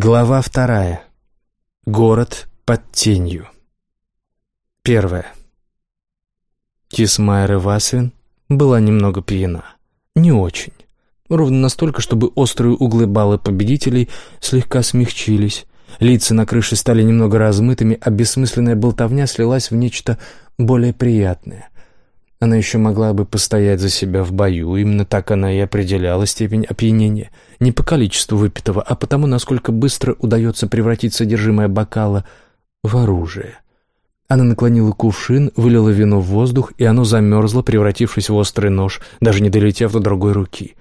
Глава вторая. Город под тенью. Первое. Кисмайра Васвин была немного пьяна. Не очень. Ровно настолько, чтобы острые углы бала победителей слегка смягчились, лица на крыше стали немного размытыми, а бессмысленная болтовня слилась в нечто более приятное. Она еще могла бы постоять за себя в бою, именно так она и определяла степень опьянения. Не по количеству выпитого, а потому, насколько быстро удается превратить содержимое бокала в оружие. Она наклонила кувшин, вылила вино в воздух, и оно замерзло, превратившись в острый нож, даже не долетев до другой руки.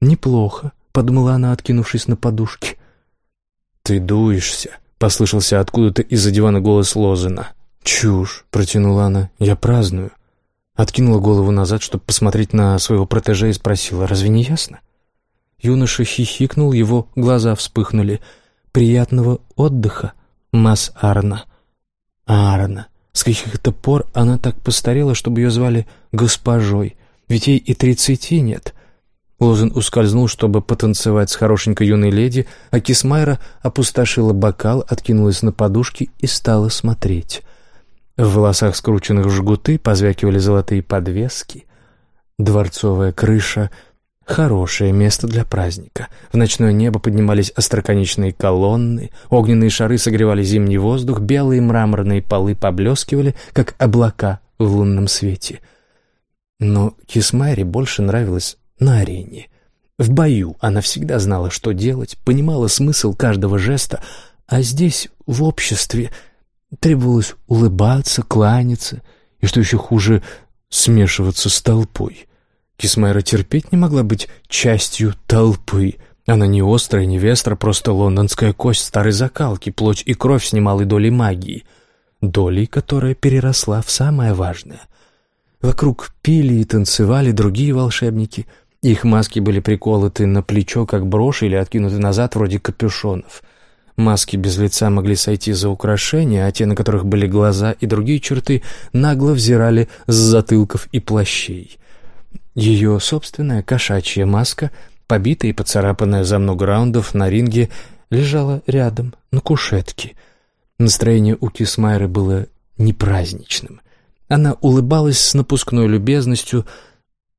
«Неплохо», — подумала она, откинувшись на подушке. «Ты дуешься», — послышался откуда-то из-за дивана голос Лозена. «Чушь», — протянула она, — «я праздную». Откинула голову назад, чтобы посмотреть на своего протеже и спросила, «Разве не ясно?» Юноша хихикнул, его глаза вспыхнули. «Приятного отдыха, Мас Арна». Арна. С каких-то пор она так постарела, чтобы ее звали госпожой, ведь ей и тридцати нет. Лозен ускользнул, чтобы потанцевать с хорошенькой юной леди, а Кисмайра опустошила бокал, откинулась на подушки и стала смотреть. В волосах, скрученных жгуты, позвякивали золотые подвески. Дворцовая крыша — хорошее место для праздника. В ночное небо поднимались остроконечные колонны, огненные шары согревали зимний воздух, белые мраморные полы поблескивали, как облака в лунном свете. Но Кисмайре больше нравилось на арене. В бою она всегда знала, что делать, понимала смысл каждого жеста, а здесь, в обществе, Требовалось улыбаться, кланяться и, что еще хуже, смешиваться с толпой. Кисмайра терпеть не могла быть частью толпы. Она не острая, не вестра, просто лондонская кость старой закалки, плоть и кровь с немалой долей магии. Долей, которая переросла в самое важное. Вокруг пили и танцевали другие волшебники. Их маски были приколоты на плечо, как броши, или откинуты назад, вроде капюшонов — Маски без лица могли сойти за украшения, а те, на которых были глаза и другие черты, нагло взирали с затылков и плащей. Ее собственная кошачья маска, побитая и поцарапанная за много раундов на ринге, лежала рядом, на кушетке. Настроение у Кисмайры было непраздничным. Она улыбалась с напускной любезностью,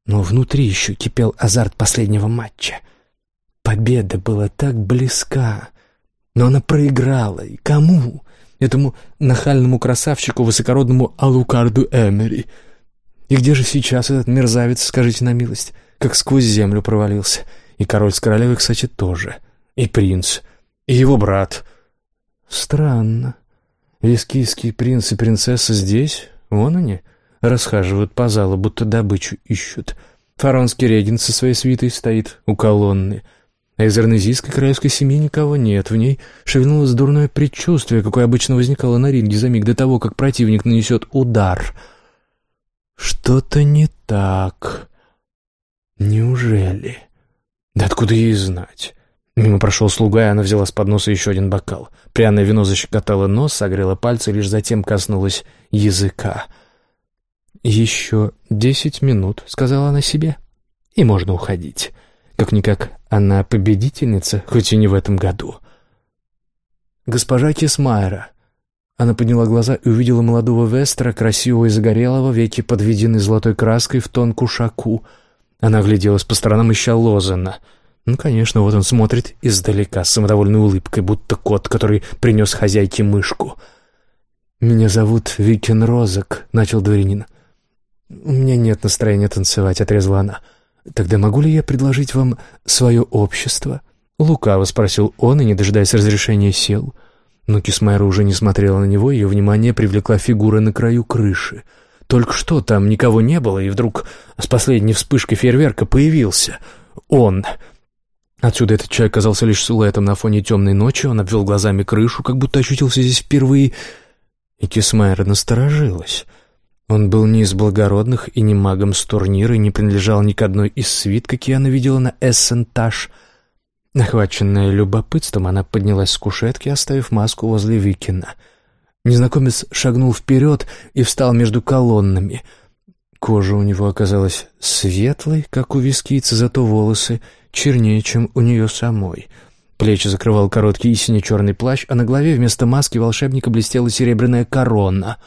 но внутри еще кипел азарт последнего матча. Победа была так близка, но она проиграла. И кому? Этому нахальному красавчику, высокородному Алукарду Эмери. И где же сейчас этот мерзавец, скажите на милость, как сквозь землю провалился? И король с королевой, кстати, тоже. И принц. И его брат. Странно. Вискийские принц и принцесса здесь, вон они, расхаживают по залу, будто добычу ищут. Фаронский регент со своей свитой стоит у колонны — а из арнезийской королевской семьи никого нет. В ней шевельнулось дурное предчувствие, какое обычно возникало на ринге за миг до того, как противник нанесет удар. Что-то не так. Неужели? Да откуда ей знать? Мимо прошел слуга, и она взяла с подноса еще один бокал. Пряное вино защекотало нос, согрело пальцы, лишь затем коснулось языка. «Еще десять минут», — сказала она себе, — «и можно уходить». Как-никак, она победительница, хоть и не в этом году. «Госпожа Кисмайра». Она подняла глаза и увидела молодого Вестера, красивого и загорелого, веки подведены золотой краской в тон кушаку. Она огляделась по сторонам, ища Лозена. Ну, конечно, вот он смотрит издалека, с самодовольной улыбкой, будто кот, который принес хозяйке мышку. «Меня зовут Викин Розок», — начал дворянин. «У меня нет настроения танцевать», — отрезала она. «Тогда могу ли я предложить вам свое общество?» Лукаво спросил он и, не дожидаясь разрешения, сел. Но Кисмайра уже не смотрела на него, ее внимание привлекла фигура на краю крыши. Только что там никого не было, и вдруг с последней вспышкой фейерверка появился он. Отсюда этот человек казался лишь силуэтом на фоне темной ночи, он обвел глазами крышу, как будто ощутился здесь впервые, и Кисмайра насторожилась — он был не из благородных и не магом с турнира, и не принадлежал ни к одной из свит, какие она видела на Эссентаж. Охваченная любопытством, она поднялась с кушетки, оставив маску возле Викина. Незнакомец шагнул вперед и встал между колоннами. Кожа у него оказалась светлой, как у вискицы, зато волосы чернее, чем у нее самой. Плечи закрывал короткий и сине-черный плащ, а на голове вместо маски волшебника блестела серебряная корона.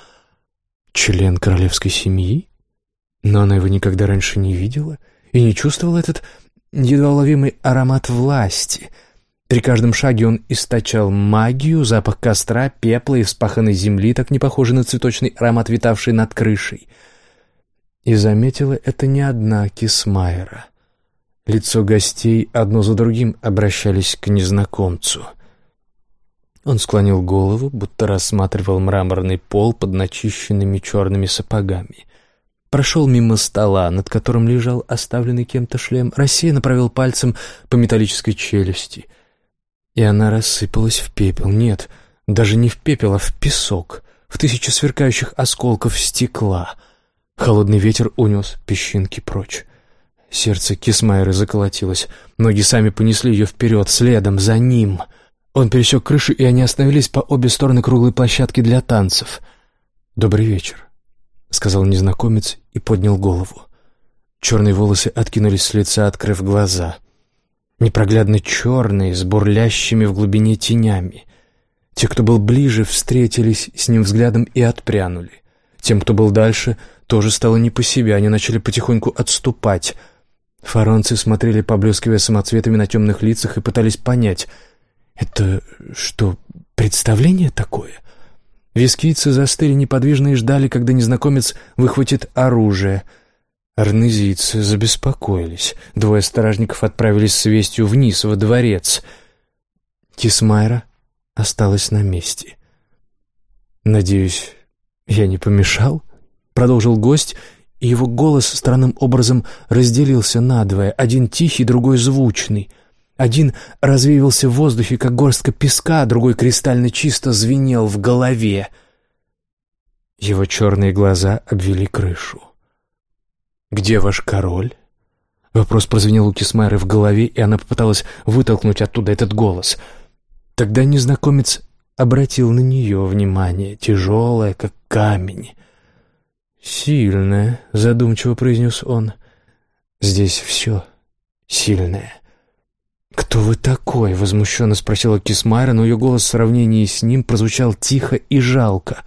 Член королевской семьи? Но она его никогда раньше не видела и не чувствовала этот едва уловимый аромат власти. При каждом шаге он источал магию, запах костра, пепла и вспаханной земли, так не похожий на цветочный аромат, витавший над крышей. И заметила это не одна Кисмайра. Лицо гостей одно за другим обращались к незнакомцу. Он склонил голову, будто рассматривал мраморный пол под начищенными черными сапогами. Прошел мимо стола, над которым лежал оставленный кем-то шлем, рассеянно провел пальцем по металлической челюсти. И она рассыпалась в пепел. Нет, даже не в пепел, а в песок, в тысячи сверкающих осколков стекла. Холодный ветер унес песчинки прочь. Сердце Кисмайры заколотилось. Ноги сами понесли ее вперед, следом, за ним. Он пересек крышу, и они остановились по обе стороны круглой площадки для танцев. «Добрый вечер», — сказал незнакомец и поднял голову. Черные волосы откинулись с лица, открыв глаза. Непроглядно черные, с бурлящими в глубине тенями. Те, кто был ближе, встретились с ним взглядом и отпрянули. Тем, кто был дальше, тоже стало не по себе, они начали потихоньку отступать — Фаронцы смотрели, поблескивая самоцветами на темных лицах, и пытались понять, это что, представление такое? Вискийцы застыли неподвижно и ждали, когда незнакомец выхватит оружие. Арнезийцы забеспокоились. Двое стражников отправились с вестью вниз, во дворец. Кисмайра осталась на месте. «Надеюсь, я не помешал?» — продолжил гость и его голос странным образом разделился надвое, один тихий, другой звучный. Один развеивался в воздухе, как горстка песка, а другой кристально чисто звенел в голове. Его черные глаза обвели крышу. «Где ваш король?» Вопрос прозвенел у Кисмайры в голове, и она попыталась вытолкнуть оттуда этот голос. Тогда незнакомец обратил на нее внимание, тяжелое, как камень. «Сильное», — задумчиво произнес он. «Здесь все сильное». «Кто вы такой?» — возмущенно спросила Кисмайра, но ее голос в сравнении с ним прозвучал тихо и жалко.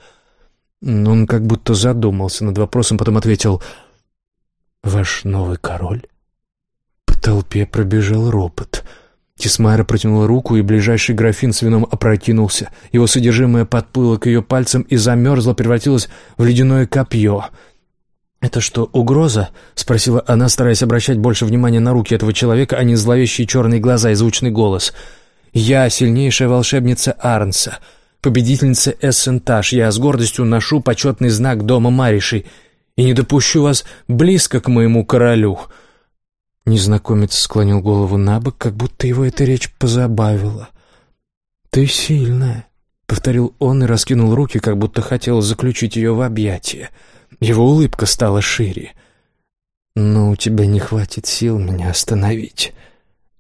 Он как будто задумался над вопросом, потом ответил «Ваш новый король?» По толпе пробежал ропот — Тисмайра протянула руку, и ближайший графин с вином опрокинулся. Его содержимое подплыло к ее пальцам и замерзло, превратилось в ледяное копье. «Это что, угроза?» — спросила она, стараясь обращать больше внимания на руки этого человека, а не зловещие черные глаза и звучный голос. «Я сильнейшая волшебница Арнса, победительница Эссентаж. Я с гордостью ношу почетный знак дома Маришей и не допущу вас близко к моему королю». Незнакомец склонил голову на бок, как будто его эта речь позабавила. «Ты сильная», — повторил он и раскинул руки, как будто хотел заключить ее в объятия. Его улыбка стала шире. «Но у тебя не хватит сил меня остановить».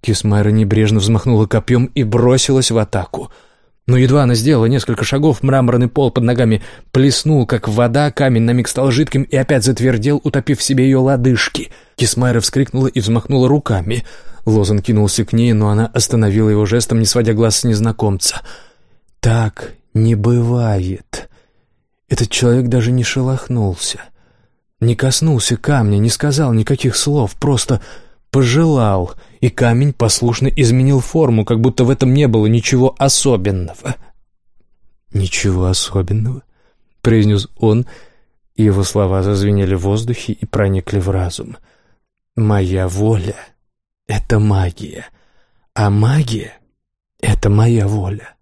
Кисмайра небрежно взмахнула копьем и бросилась в атаку — но едва она сделала несколько шагов, мраморный пол под ногами плеснул, как вода, камень на миг стал жидким и опять затвердел, утопив в себе ее лодыжки. Кисмайра вскрикнула и взмахнула руками. Лозан кинулся к ней, но она остановила его жестом, не сводя глаз с незнакомца. «Так не бывает». Этот человек даже не шелохнулся. Не коснулся камня, не сказал никаких слов, просто пожелал, и камень послушно изменил форму, как будто в этом не было ничего особенного. «Ничего особенного», — произнес он, и его слова зазвенели в воздухе и проникли в разум. «Моя воля — это магия, а магия — это моя воля».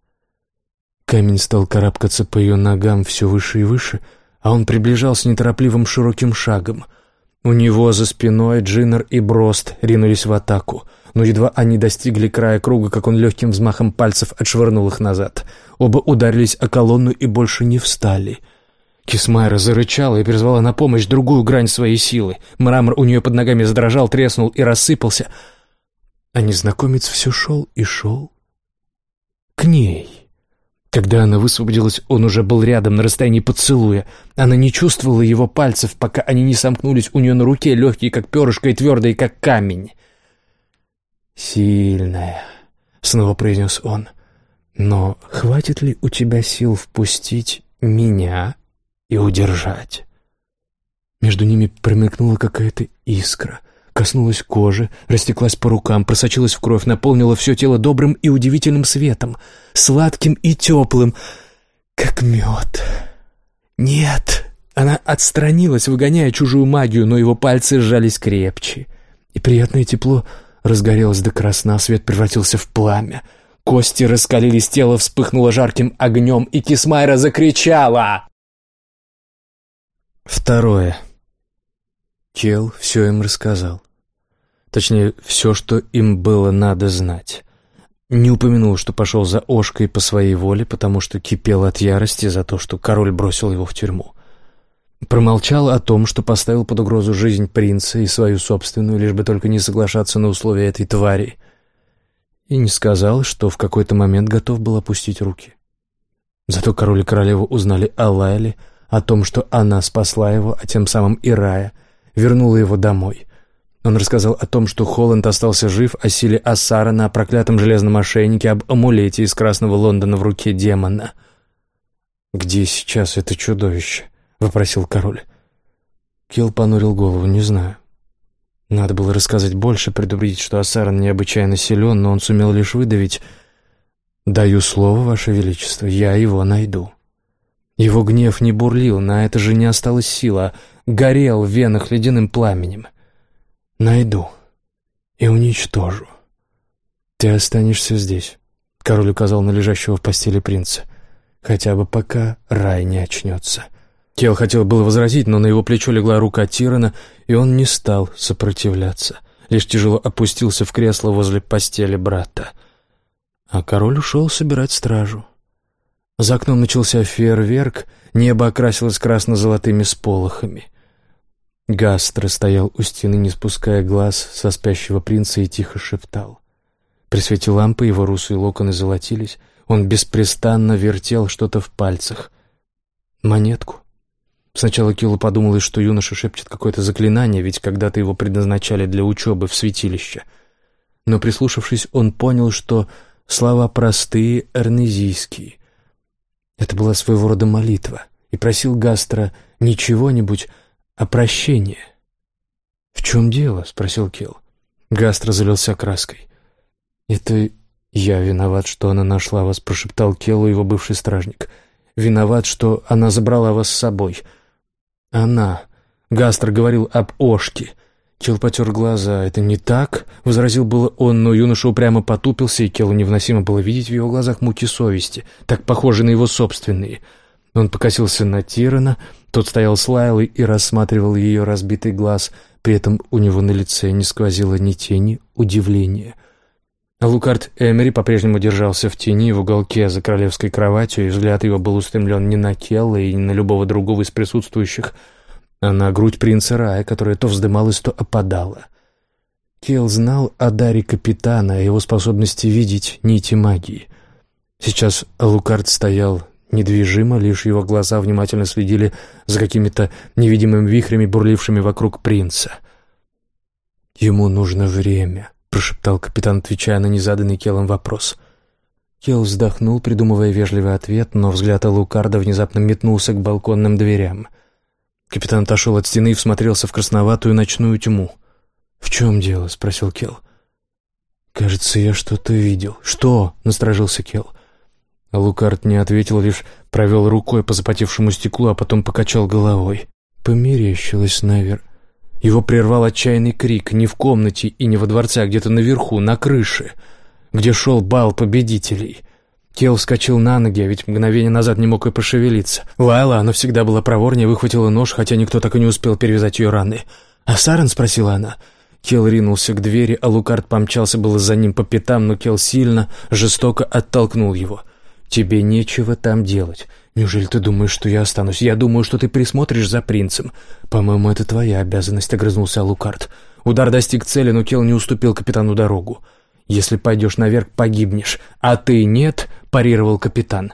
Камень стал карабкаться по ее ногам все выше и выше, а он приближался неторопливым широким шагом — у него за спиной Джиннер и Брост ринулись в атаку, но едва они достигли края круга, как он легким взмахом пальцев отшвырнул их назад. Оба ударились о колонну и больше не встали. Кисмайра зарычала и призвала на помощь другую грань своей силы. Мрамор у нее под ногами задрожал, треснул и рассыпался. А незнакомец все шел и шел к ней. Когда она высвободилась, он уже был рядом, на расстоянии поцелуя. Она не чувствовала его пальцев, пока они не сомкнулись у нее на руке, легкие, как перышко, и твердые, как камень. «Сильная», — снова произнес он. «Но хватит ли у тебя сил впустить меня и удержать?» Между ними промелькнула какая-то искра, коснулась кожи, растеклась по рукам, просочилась в кровь, наполнила все тело добрым и удивительным светом, сладким и теплым, как мед. «Нет!» Она отстранилась, выгоняя чужую магию, но его пальцы сжались крепче. И приятное тепло разгорелось до красна, свет превратился в пламя. Кости раскалились, тело вспыхнуло жарким огнем, и Кисмайра закричала. Второе. Кел все им рассказал. Точнее, все, что им было надо знать. Не упомянул, что пошел за Ошкой по своей воле, потому что кипел от ярости за то, что король бросил его в тюрьму. Промолчал о том, что поставил под угрозу жизнь принца и свою собственную, лишь бы только не соглашаться на условия этой твари. И не сказал, что в какой-то момент готов был опустить руки. Зато король и королева узнали о Лайле, о том, что она спасла его, а тем самым и Рая, вернула его домой. Он рассказал о том, что Холланд остался жив, о силе Асарана, о проклятом железном ошейнике, об амулете из Красного Лондона в руке демона. «Где сейчас это чудовище?» вопросил король. Килл понурил голову, не знаю. Надо было рассказать больше, предупредить, что Асаран необычайно силен, но он сумел лишь выдавить «Даю слово, Ваше Величество, я его найду». Его гнев не бурлил, на это же не осталось сила, горел в венах ледяным пламенем. «Найду и уничтожу. Ты останешься здесь», — король указал на лежащего в постели принца, «хотя бы пока рай не очнется». Кел хотел было возразить, но на его плечо легла рука Тирана, и он не стал сопротивляться, лишь тяжело опустился в кресло возле постели брата. А король ушел собирать стражу. За окном начался фейерверк, небо окрасилось красно-золотыми сполохами. Гастро стоял у стены, не спуская глаз со спящего принца и тихо шептал. При свете лампы его русые локоны золотились, он беспрестанно вертел что-то в пальцах. Монетку. Сначала Киллу подумалось, что юноша шепчет какое-то заклинание, ведь когда-то его предназначали для учебы в святилище. Но, прислушавшись, он понял, что слова простые, эрнезийские. Это была своего рода молитва, и просил Гастра не чего-нибудь, а прощения. «В чем дело?» — спросил Килл. Гастро залился краской. «Это я виноват, что она нашла вас», — прошептал Келлу его бывший стражник. «Виноват, что она забрала вас с собой». «Она». Гастр говорил об Ошке. Кел потер глаза. «Это не так?» — возразил было он, но юноша упрямо потупился, и Келу невыносимо было видеть в его глазах муки совести, так похожие на его собственные. Он покосился на Тирана, тот стоял с Лайлой и рассматривал ее разбитый глаз, при этом у него на лице не сквозило ни тени удивления. Лукард Эмери по-прежнему держался в тени в уголке за королевской кроватью, и взгляд его был устремлен не на Келла и не на любого другого из присутствующих, а на грудь принца Рая, которая то вздымалась, то опадала. Келл знал о даре капитана, о его способности видеть нити магии. Сейчас Лукард стоял недвижимо, лишь его глаза внимательно следили за какими-то невидимыми вихрями, бурлившими вокруг принца. Ему нужно время прошептал капитан, отвечая на незаданный Келлом вопрос. Келл вздохнул, придумывая вежливый ответ, но взгляд Алукарда внезапно метнулся к балконным дверям. Капитан отошел от стены и всмотрелся в красноватую ночную тьму. «В чем дело?» — спросил Келл. «Кажется, я что-то видел». «Что?» — насторожился Келл. Лукард не ответил, лишь провел рукой по запотевшему стеклу, а потом покачал головой. Померещилось, наверное. Его прервал отчаянный крик не в комнате и не во дворце, а где-то наверху, на крыше, где шел бал победителей. Кел вскочил на ноги, а ведь мгновение назад не мог и пошевелиться. Лайла, она всегда была проворнее, выхватила нож, хотя никто так и не успел перевязать ее раны. «А Сарен?» — спросила она. Кел ринулся к двери, а Лукард помчался было за ним по пятам, но Кел сильно, жестоко оттолкнул его. «Тебе нечего там делать. «Неужели ты думаешь, что я останусь? Я думаю, что ты присмотришь за принцем. По-моему, это твоя обязанность», — огрызнулся Лукард. Удар достиг цели, но Кел не уступил капитану дорогу. «Если пойдешь наверх, погибнешь. А ты нет», — парировал капитан.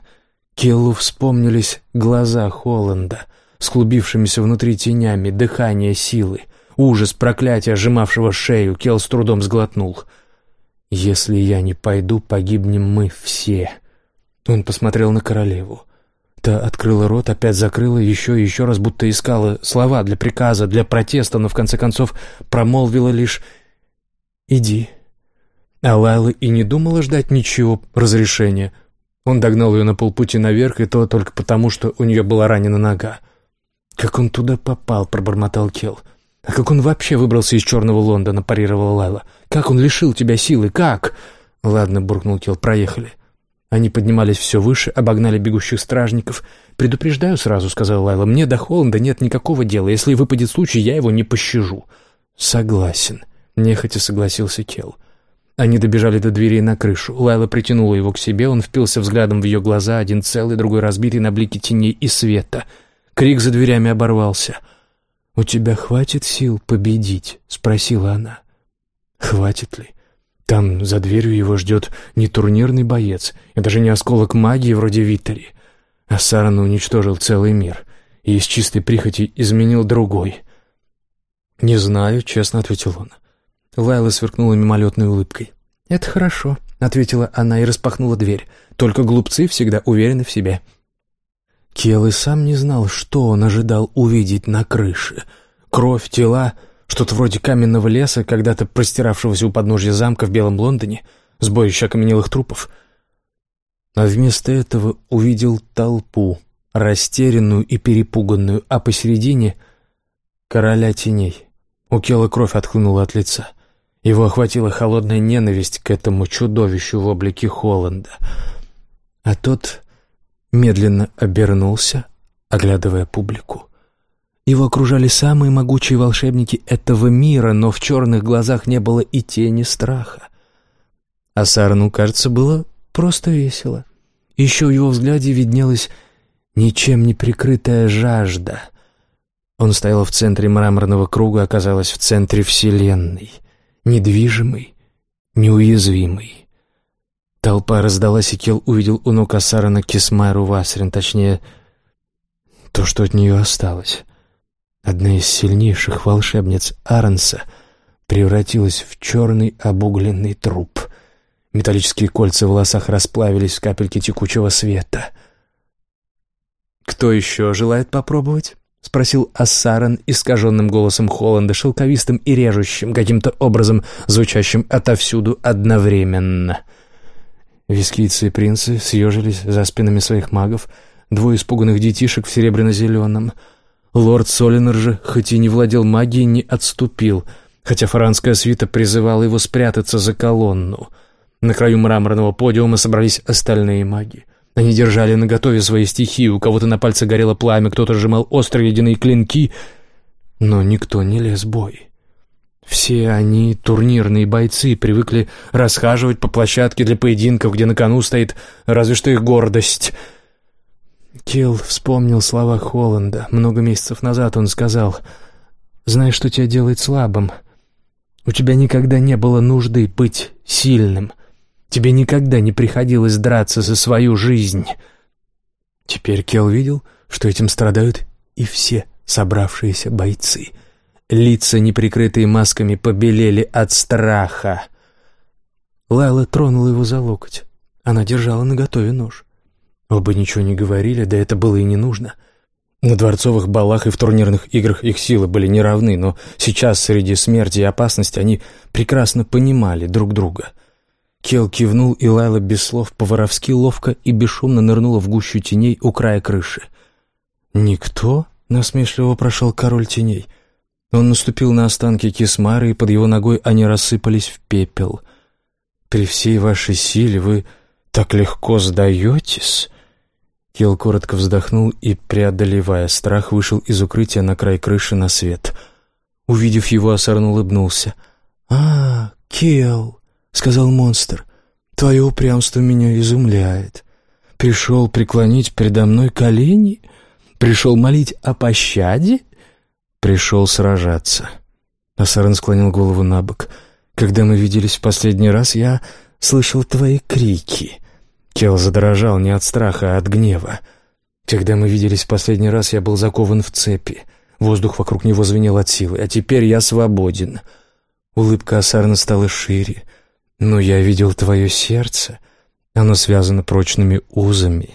Келлу вспомнились глаза Холланда с клубившимися внутри тенями, дыхание силы, ужас проклятия, сжимавшего шею. Кел с трудом сглотнул. «Если я не пойду, погибнем мы все». Он посмотрел на королеву. Та открыла рот, опять закрыла, еще и еще раз, будто искала слова для приказа, для протеста, но в конце концов промолвила лишь «Иди». А Лайла и не думала ждать ничего разрешения. Он догнал ее на полпути наверх, и то только потому, что у нее была ранена нога. «Как он туда попал?» — пробормотал Келл. «А как он вообще выбрался из черного Лондона?» — парировала Лайла. «Как он лишил тебя силы? Как?» «Ладно», — буркнул Келл, — «проехали». Они поднимались все выше, обогнали бегущих стражников. «Предупреждаю сразу», — сказала Лайла, — «мне до Холланда нет никакого дела. Если выпадет случай, я его не пощажу». «Согласен», — нехотя согласился Келл. Они добежали до двери на крышу. Лайла притянула его к себе, он впился взглядом в ее глаза, один целый, другой разбитый на блики теней и света. Крик за дверями оборвался. «У тебя хватит сил победить?» — спросила она. «Хватит ли?» Там за дверью его ждет не турнирный боец, и даже не осколок магии вроде Виттери. А Саран уничтожил целый мир и из чистой прихоти изменил другой. «Не знаю», — честно ответил он. Лайла сверкнула мимолетной улыбкой. «Это хорошо», — ответила она и распахнула дверь. «Только глупцы всегда уверены в себе». Кел и сам не знал, что он ожидал увидеть на крыше. Кровь, тела, что-то вроде каменного леса, когда-то простиравшегося у подножья замка в Белом Лондоне, сборище окаменелых трупов. А вместо этого увидел толпу, растерянную и перепуганную, а посередине — короля теней. У Кела кровь отхлынула от лица. Его охватила холодная ненависть к этому чудовищу в облике Холланда. А тот медленно обернулся, оглядывая публику. Его окружали самые могучие волшебники этого мира, но в черных глазах не было и тени страха. А Сарну, кажется, было просто весело. Еще в его взгляде виднелась ничем не прикрытая жажда. Он стоял в центре мраморного круга, оказалась в центре Вселенной, недвижимый, неуязвимый. Толпа раздалась, и Кел увидел у ног Асарана Кисмайру Васрин, точнее, то, что от нее осталось. Одна из сильнейших волшебниц Арнса превратилась в черный обугленный труп. Металлические кольца в волосах расплавились в капельки текучего света. «Кто еще желает попробовать?» — спросил Ассаран искаженным голосом Холланда, шелковистым и режущим, каким-то образом звучащим отовсюду одновременно. Вискийцы и принцы съежились за спинами своих магов, двое испуганных детишек в серебряно-зеленом — Лорд Солинер же, хоть и не владел магией, не отступил, хотя фаранская свита призывала его спрятаться за колонну. На краю мраморного подиума собрались остальные маги. Они держали наготове свои стихии, у кого-то на пальце горело пламя, кто-то сжимал острые ледяные клинки, но никто не лез в бой. Все они, турнирные бойцы, привыкли расхаживать по площадке для поединков, где на кону стоит разве что их гордость — Килл вспомнил слова Холланда. Много месяцев назад он сказал, «Знаешь, что тебя делает слабым? У тебя никогда не было нужды быть сильным. Тебе никогда не приходилось драться за свою жизнь». Теперь Кел видел, что этим страдают и все собравшиеся бойцы. Лица, неприкрытые масками, побелели от страха. Лайла тронула его за локоть. Она держала наготове нож. Оба ничего не говорили, да это было и не нужно. На дворцовых балах и в турнирных играх их силы были неравны, но сейчас среди смерти и опасности они прекрасно понимали друг друга. Кел кивнул, и Лайла без слов по-воровски ловко и бесшумно нырнула в гущу теней у края крыши. «Никто?» — насмешливо прошел король теней. Он наступил на останки Кисмары, и под его ногой они рассыпались в пепел. «При всей вашей силе вы так легко сдаетесь?» Кел коротко вздохнул и, преодолевая страх, вышел из укрытия на край крыши на свет. Увидев его, Асарн улыбнулся. «А, Кел», — сказал монстр, — «твое упрямство меня изумляет. Пришел преклонить передо мной колени? Пришел молить о пощаде? Пришел сражаться». Асарн склонил голову на бок. «Когда мы виделись в последний раз, я слышал твои крики». Кел задрожал не от страха, а от гнева. Когда мы виделись в последний раз, я был закован в цепи. Воздух вокруг него звенел от силы, а теперь я свободен. Улыбка Асарна стала шире. Но я видел твое сердце. Оно связано прочными узами.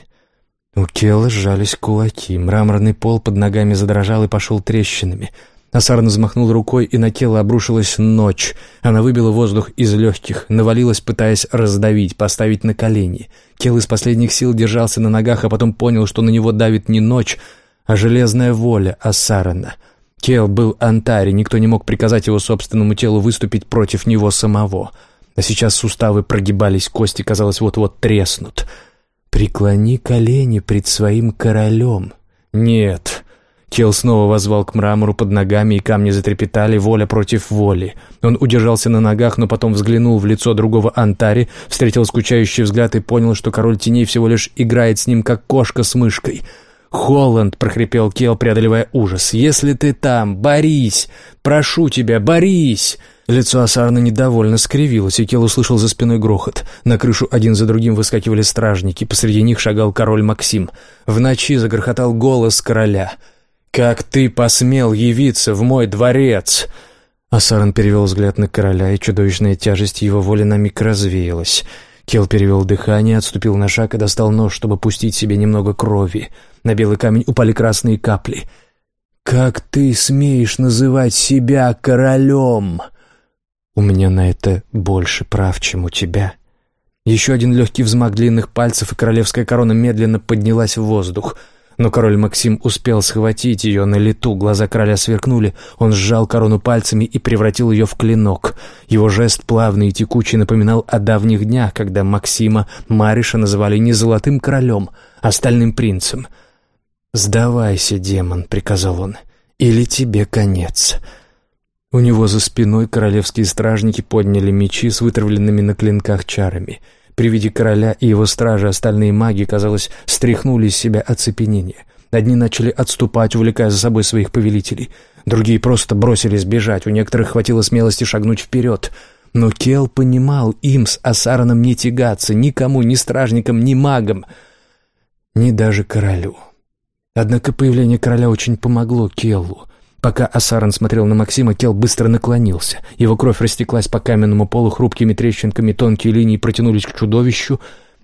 У Кела сжались кулаки, мраморный пол под ногами задрожал и пошел трещинами. Асарн взмахнул рукой, и на Кела обрушилась ночь. Она выбила воздух из легких, навалилась, пытаясь раздавить, поставить на колени. Кел из последних сил держался на ногах, а потом понял, что на него давит не ночь, а железная воля Асарана. Кел был антари, никто не мог приказать его собственному телу выступить против него самого. А сейчас суставы прогибались, кости, казалось, вот-вот треснут — «Преклони колени пред своим королем». «Нет». Кел снова возвал к мрамору под ногами, и камни затрепетали, воля против воли. Он удержался на ногах, но потом взглянул в лицо другого Антари, встретил скучающий взгляд и понял, что король теней всего лишь играет с ним, как кошка с мышкой. «Холланд!» — прохрипел Кел, преодолевая ужас. «Если ты там, борись! Прошу тебя, борись!» Лицо Асарна недовольно скривилось, и Кел услышал за спиной грохот. На крышу один за другим выскакивали стражники, посреди них шагал король Максим. В ночи загрохотал голос короля. «Как ты посмел явиться в мой дворец?» Асаран перевел взгляд на короля, и чудовищная тяжесть его воли на миг развеялась. Кел перевел дыхание, отступил на шаг и достал нож, чтобы пустить себе немного крови. На белый камень упали красные капли. «Как ты смеешь называть себя королем?» У меня на это больше прав, чем у тебя. Еще один легкий взмах длинных пальцев, и королевская корона медленно поднялась в воздух. Но король Максим успел схватить ее на лету, глаза короля сверкнули, он сжал корону пальцами и превратил ее в клинок. Его жест плавный и текучий напоминал о давних днях, когда Максима Мариша называли не золотым королем, а стальным принцем. «Сдавайся, демон», — приказал он, — «или тебе конец». У него за спиной королевские стражники подняли мечи с вытравленными на клинках чарами. При виде короля и его стражи остальные маги, казалось, стряхнули из себя оцепенение. Одни начали отступать, увлекая за собой своих повелителей. Другие просто бросились бежать, у некоторых хватило смелости шагнуть вперед. Но Кел понимал, им с Асараном не тягаться, никому, ни стражникам, ни магам, ни даже королю. Однако появление короля очень помогло Келлу — Пока Асаран смотрел на Максима, Кел быстро наклонился. Его кровь растеклась по каменному полу хрупкими трещинками, тонкие линии протянулись к чудовищу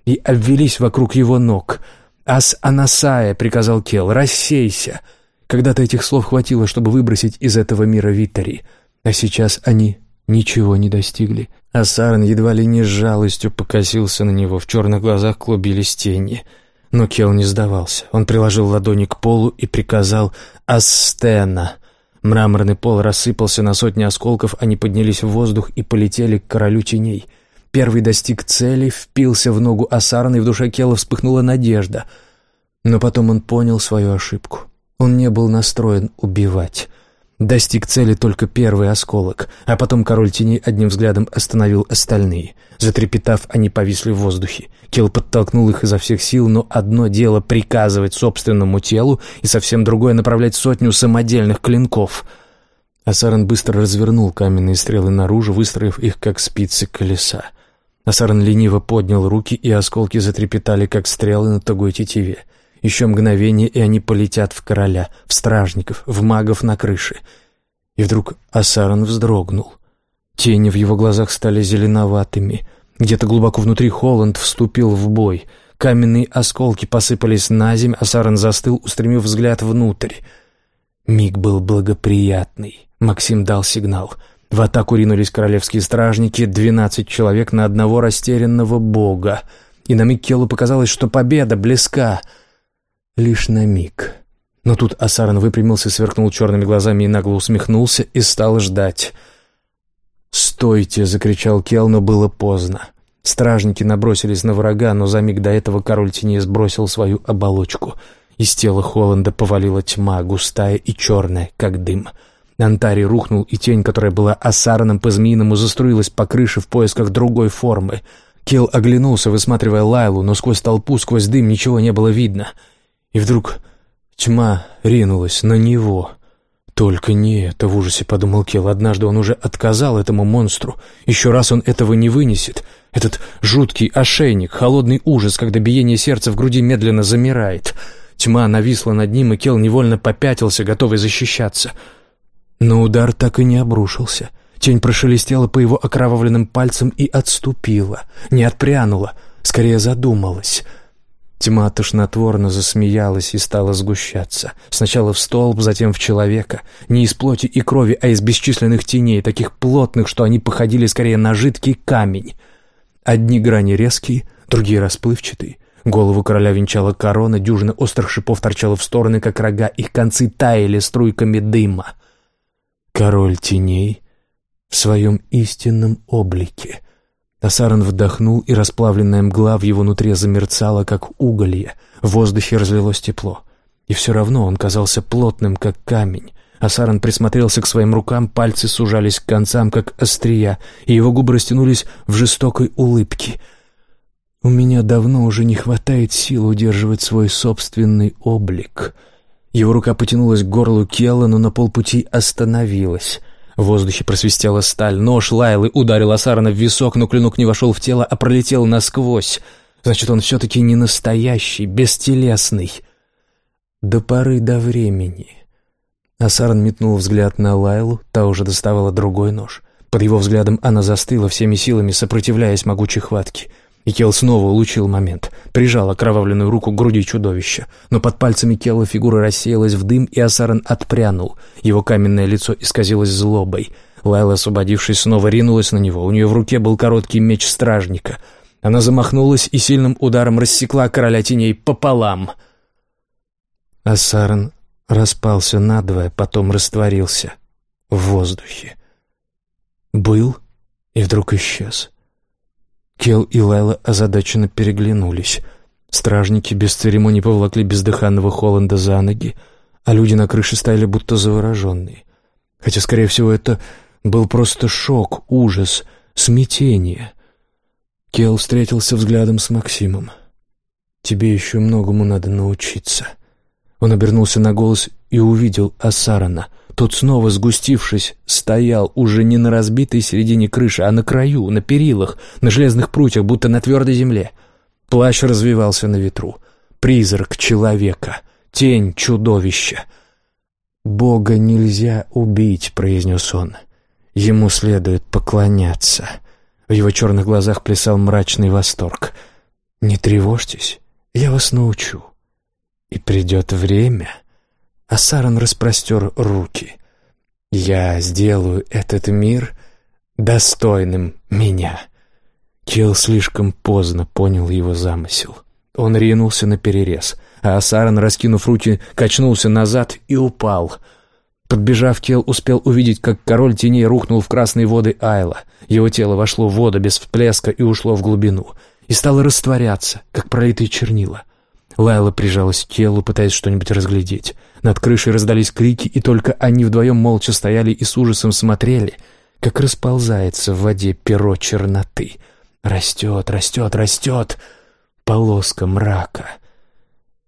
и обвелись вокруг его ног. «Ас Анасая!» — приказал Кел. «Рассейся!» Когда-то этих слов хватило, чтобы выбросить из этого мира Витари. А сейчас они ничего не достигли. Асаран едва ли не с жалостью покосился на него, в черных глазах клубились тени. Но Кел не сдавался. Он приложил ладони к полу и приказал «Астена!» Мраморный пол рассыпался на сотни осколков, они поднялись в воздух и полетели к королю теней. Первый достиг цели, впился в ногу Асарана, и в душе Кела вспыхнула надежда. Но потом он понял свою ошибку. Он не был настроен убивать. Достиг цели только первый осколок, а потом король теней одним взглядом остановил остальные. Затрепетав, они повисли в воздухе. Кел подтолкнул их изо всех сил, но одно дело приказывать собственному телу, и совсем другое направлять сотню самодельных клинков. Асаран быстро развернул каменные стрелы наружу, выстроив их как спицы колеса. Асаран лениво поднял руки, и осколки затрепетали, как стрелы на тугой тетиве. Еще мгновение, и они полетят в короля, в стражников, в магов на крыше. И вдруг Асаран вздрогнул. Тени в его глазах стали зеленоватыми. Где-то глубоко внутри Холланд вступил в бой. Каменные осколки посыпались на земь, а Саран застыл, устремив взгляд внутрь. Миг был благоприятный. Максим дал сигнал. В атаку ринулись королевские стражники, двенадцать человек на одного растерянного бога. И на миг Келу показалось, что победа близка — Лишь на миг. Но тут Асаран выпрямился, сверкнул черными глазами и нагло усмехнулся и стал ждать. «Стойте!» — закричал Кел, но было поздно. Стражники набросились на врага, но за миг до этого король теней сбросил свою оболочку. Из тела Холланда повалила тьма, густая и черная, как дым. Антарий рухнул, и тень, которая была Асараном по-змеиному, заструилась по крыше в поисках другой формы. Кел оглянулся, высматривая Лайлу, но сквозь толпу, сквозь дым ничего не было видно — и вдруг тьма ринулась на него. «Только не это», — в ужасе подумал Кел. «Однажды он уже отказал этому монстру. Еще раз он этого не вынесет. Этот жуткий ошейник, холодный ужас, когда биение сердца в груди медленно замирает. Тьма нависла над ним, и Кел невольно попятился, готовый защищаться. Но удар так и не обрушился. Тень прошелестела по его окровавленным пальцам и отступила, не отпрянула, скорее задумалась. Тьма тошнотворно засмеялась и стала сгущаться. Сначала в столб, затем в человека. Не из плоти и крови, а из бесчисленных теней, таких плотных, что они походили скорее на жидкий камень. Одни грани резкие, другие расплывчатые. Голову короля венчала корона, дюжина острых шипов торчала в стороны, как рога, их концы таяли струйками дыма. Король теней в своем истинном облике — Асаран вдохнул, и расплавленная мгла в его нутре замерцала, как уголье. В воздухе разлилось тепло. И все равно он казался плотным, как камень. Асаран присмотрелся к своим рукам, пальцы сужались к концам, как острия, и его губы растянулись в жестокой улыбке. «У меня давно уже не хватает сил удерживать свой собственный облик». Его рука потянулась к горлу Келла, но на полпути остановилась. В воздухе просвистела сталь. Нож Лайлы ударил Асарана в висок, но клинок не вошел в тело, а пролетел насквозь. Значит, он все-таки не настоящий, бестелесный. До поры до времени. Асаран метнул взгляд на Лайлу, та уже доставала другой нож. Под его взглядом она застыла всеми силами, сопротивляясь могучей хватке. И Кел снова улучил момент, прижал окровавленную руку к груди чудовища, но под пальцами Кела фигура рассеялась в дым, и Асаран отпрянул. Его каменное лицо исказилось злобой. Лайла, освободившись, снова ринулась на него. У нее в руке был короткий меч стражника. Она замахнулась и сильным ударом рассекла короля теней пополам. Асаран распался надвое, потом растворился в воздухе. Был и вдруг исчез. Кел и Лайла озадаченно переглянулись. Стражники без церемоний поволокли бездыханного Холланда за ноги, а люди на крыше стояли будто завороженные. Хотя, скорее всего, это был просто шок, ужас, смятение. Кел встретился взглядом с Максимом. «Тебе еще многому надо научиться». Он обернулся на голос и увидел Асарана — тот снова, сгустившись, стоял уже не на разбитой середине крыши, а на краю, на перилах, на железных прутьях, будто на твердой земле. Плащ развивался на ветру. Призрак человека, тень чудовища. «Бога нельзя убить», — произнес он. «Ему следует поклоняться». В его черных глазах плясал мрачный восторг. «Не тревожьтесь, я вас научу. И придет время...» а распростер руки. «Я сделаю этот мир достойным меня». Кел слишком поздно понял его замысел. Он ринулся на перерез, а Асаран, раскинув руки, качнулся назад и упал. Подбежав, Кел успел увидеть, как король теней рухнул в красные воды Айла. Его тело вошло в воду без всплеска и ушло в глубину. И стало растворяться, как пролитые чернила. Лайла прижалась к Келлу, пытаясь что-нибудь разглядеть. Над крышей раздались крики, и только они вдвоем молча стояли и с ужасом смотрели, как расползается в воде перо черноты. Растет, растет, растет полоска мрака.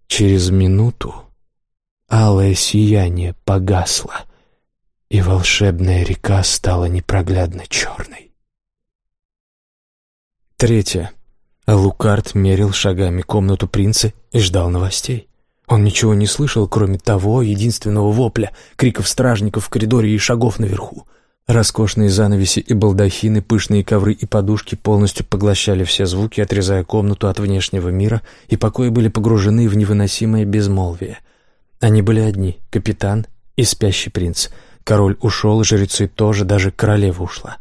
Через минуту алое сияние погасло, и волшебная река стала непроглядно черной. Третье. Лукард мерил шагами комнату принца и ждал новостей. Он ничего не слышал, кроме того единственного вопля, криков стражников в коридоре и шагов наверху. Роскошные занавеси и балдахины, пышные ковры и подушки полностью поглощали все звуки, отрезая комнату от внешнего мира, и покои были погружены в невыносимое безмолвие. Они были одни — капитан и спящий принц. Король ушел, жрецы тоже, даже королева ушла.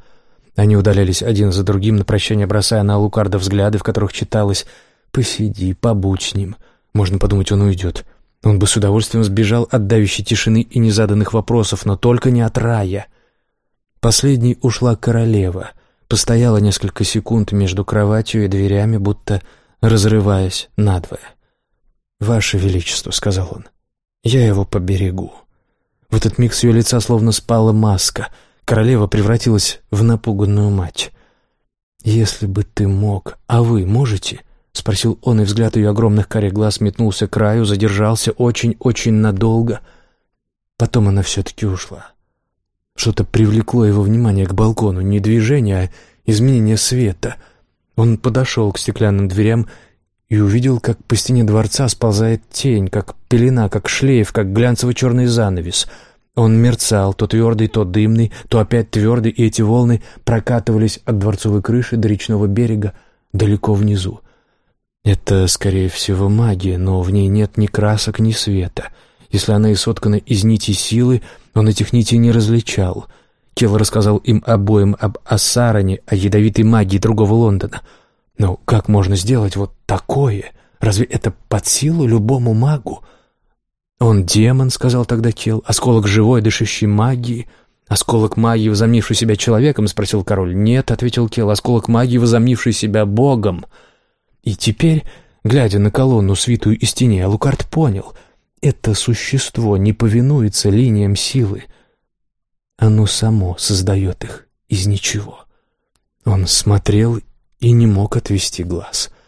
Они удалялись один за другим, на прощание бросая на Лукарда взгляды, в которых читалось «Посиди, побудь с ним». Можно подумать, он уйдет. Он бы с удовольствием сбежал от давящей тишины и незаданных вопросов, но только не от рая. Последней ушла королева. Постояла несколько секунд между кроватью и дверями, будто разрываясь надвое. «Ваше Величество», — сказал он, — «я его поберегу». В этот миг с ее лица словно спала маска — Королева превратилась в напуганную мать. «Если бы ты мог, а вы можете?» — спросил он, и взгляд ее огромных карих глаз метнулся к краю, задержался очень-очень надолго. Потом она все-таки ушла. Что-то привлекло его внимание к балкону, не движение, а изменение света. Он подошел к стеклянным дверям и увидел, как по стене дворца сползает тень, как пелена, как шлейф, как глянцевый черный занавес — Он мерцал, то твердый, то дымный, то опять твердый, и эти волны прокатывались от дворцовой крыши до речного берега далеко внизу. Это, скорее всего, магия, но в ней нет ни красок, ни света. Если она и соткана из нитей силы, он этих нитей не различал. Келл рассказал им обоим об Ассароне, о ядовитой магии другого Лондона. Но как можно сделать вот такое? Разве это под силу любому магу? «Он демон», — сказал тогда Кел, — «осколок живой, дышащий магии». «Осколок магии, возомнивший себя человеком?» — спросил король. «Нет», — ответил Кел, — «осколок магии, возомнивший себя богом». И теперь, глядя на колонну, свитую из тени, Алукард понял — это существо не повинуется линиям силы. Оно само создает их из ничего. Он смотрел и не мог отвести глаз —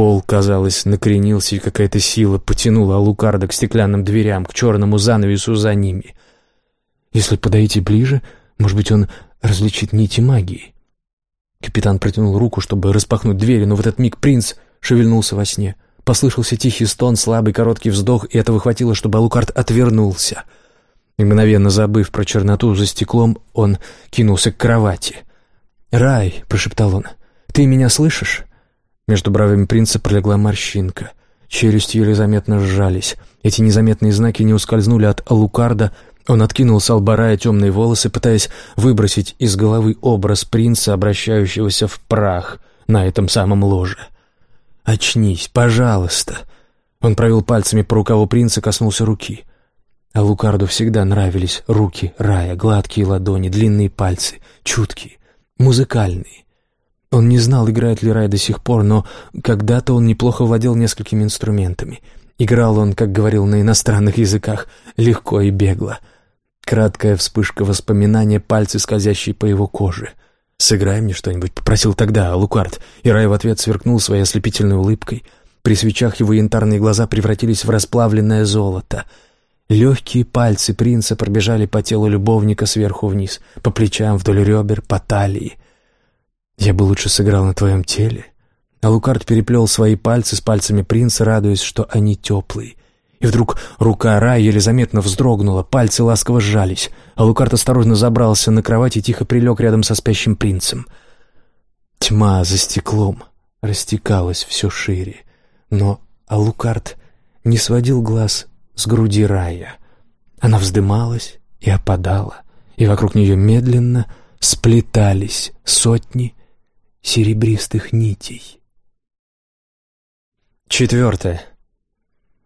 Пол, казалось, накренился, и какая-то сила потянула Алукарда к стеклянным дверям, к черному занавесу за ними. Если подойти ближе, может быть, он различит нити магии. Капитан протянул руку, чтобы распахнуть двери, но в этот миг принц шевельнулся во сне. Послышался тихий стон, слабый короткий вздох, и этого хватило, чтобы Алукард отвернулся. И мгновенно забыв про черноту за стеклом, он кинулся к кровати. «Рай!» — прошептал он. «Ты меня слышишь?» Между бровями принца пролегла морщинка. Челюсти еле заметно сжались. Эти незаметные знаки не ускользнули от Алукарда. Он откинул с албарая темные волосы, пытаясь выбросить из головы образ принца, обращающегося в прах на этом самом ложе. «Очнись, пожалуйста!» Он провел пальцами по рукаву принца, коснулся руки. А Лукарду всегда нравились руки Рая, гладкие ладони, длинные пальцы, чуткие, музыкальные. Он не знал, играет ли Рай до сих пор, но когда-то он неплохо владел несколькими инструментами. Играл он, как говорил на иностранных языках, легко и бегло. Краткая вспышка воспоминания, пальцы, скользящие по его коже. «Сыграй мне что-нибудь», — попросил тогда Лукард, и Рай в ответ сверкнул своей ослепительной улыбкой. При свечах его янтарные глаза превратились в расплавленное золото. Легкие пальцы принца пробежали по телу любовника сверху вниз, по плечам, вдоль ребер, по талии. «Я бы лучше сыграл на твоем теле». А Лукард переплел свои пальцы с пальцами принца, радуясь, что они теплые. И вдруг рука Ра еле заметно вздрогнула, пальцы ласково сжались, а Лукард осторожно забрался на кровать и тихо прилег рядом со спящим принцем. Тьма за стеклом растекалась все шире, но Алукард не сводил глаз с груди Рая. Она вздымалась и опадала, и вокруг нее медленно сплетались сотни серебристых нитей. Четвертое.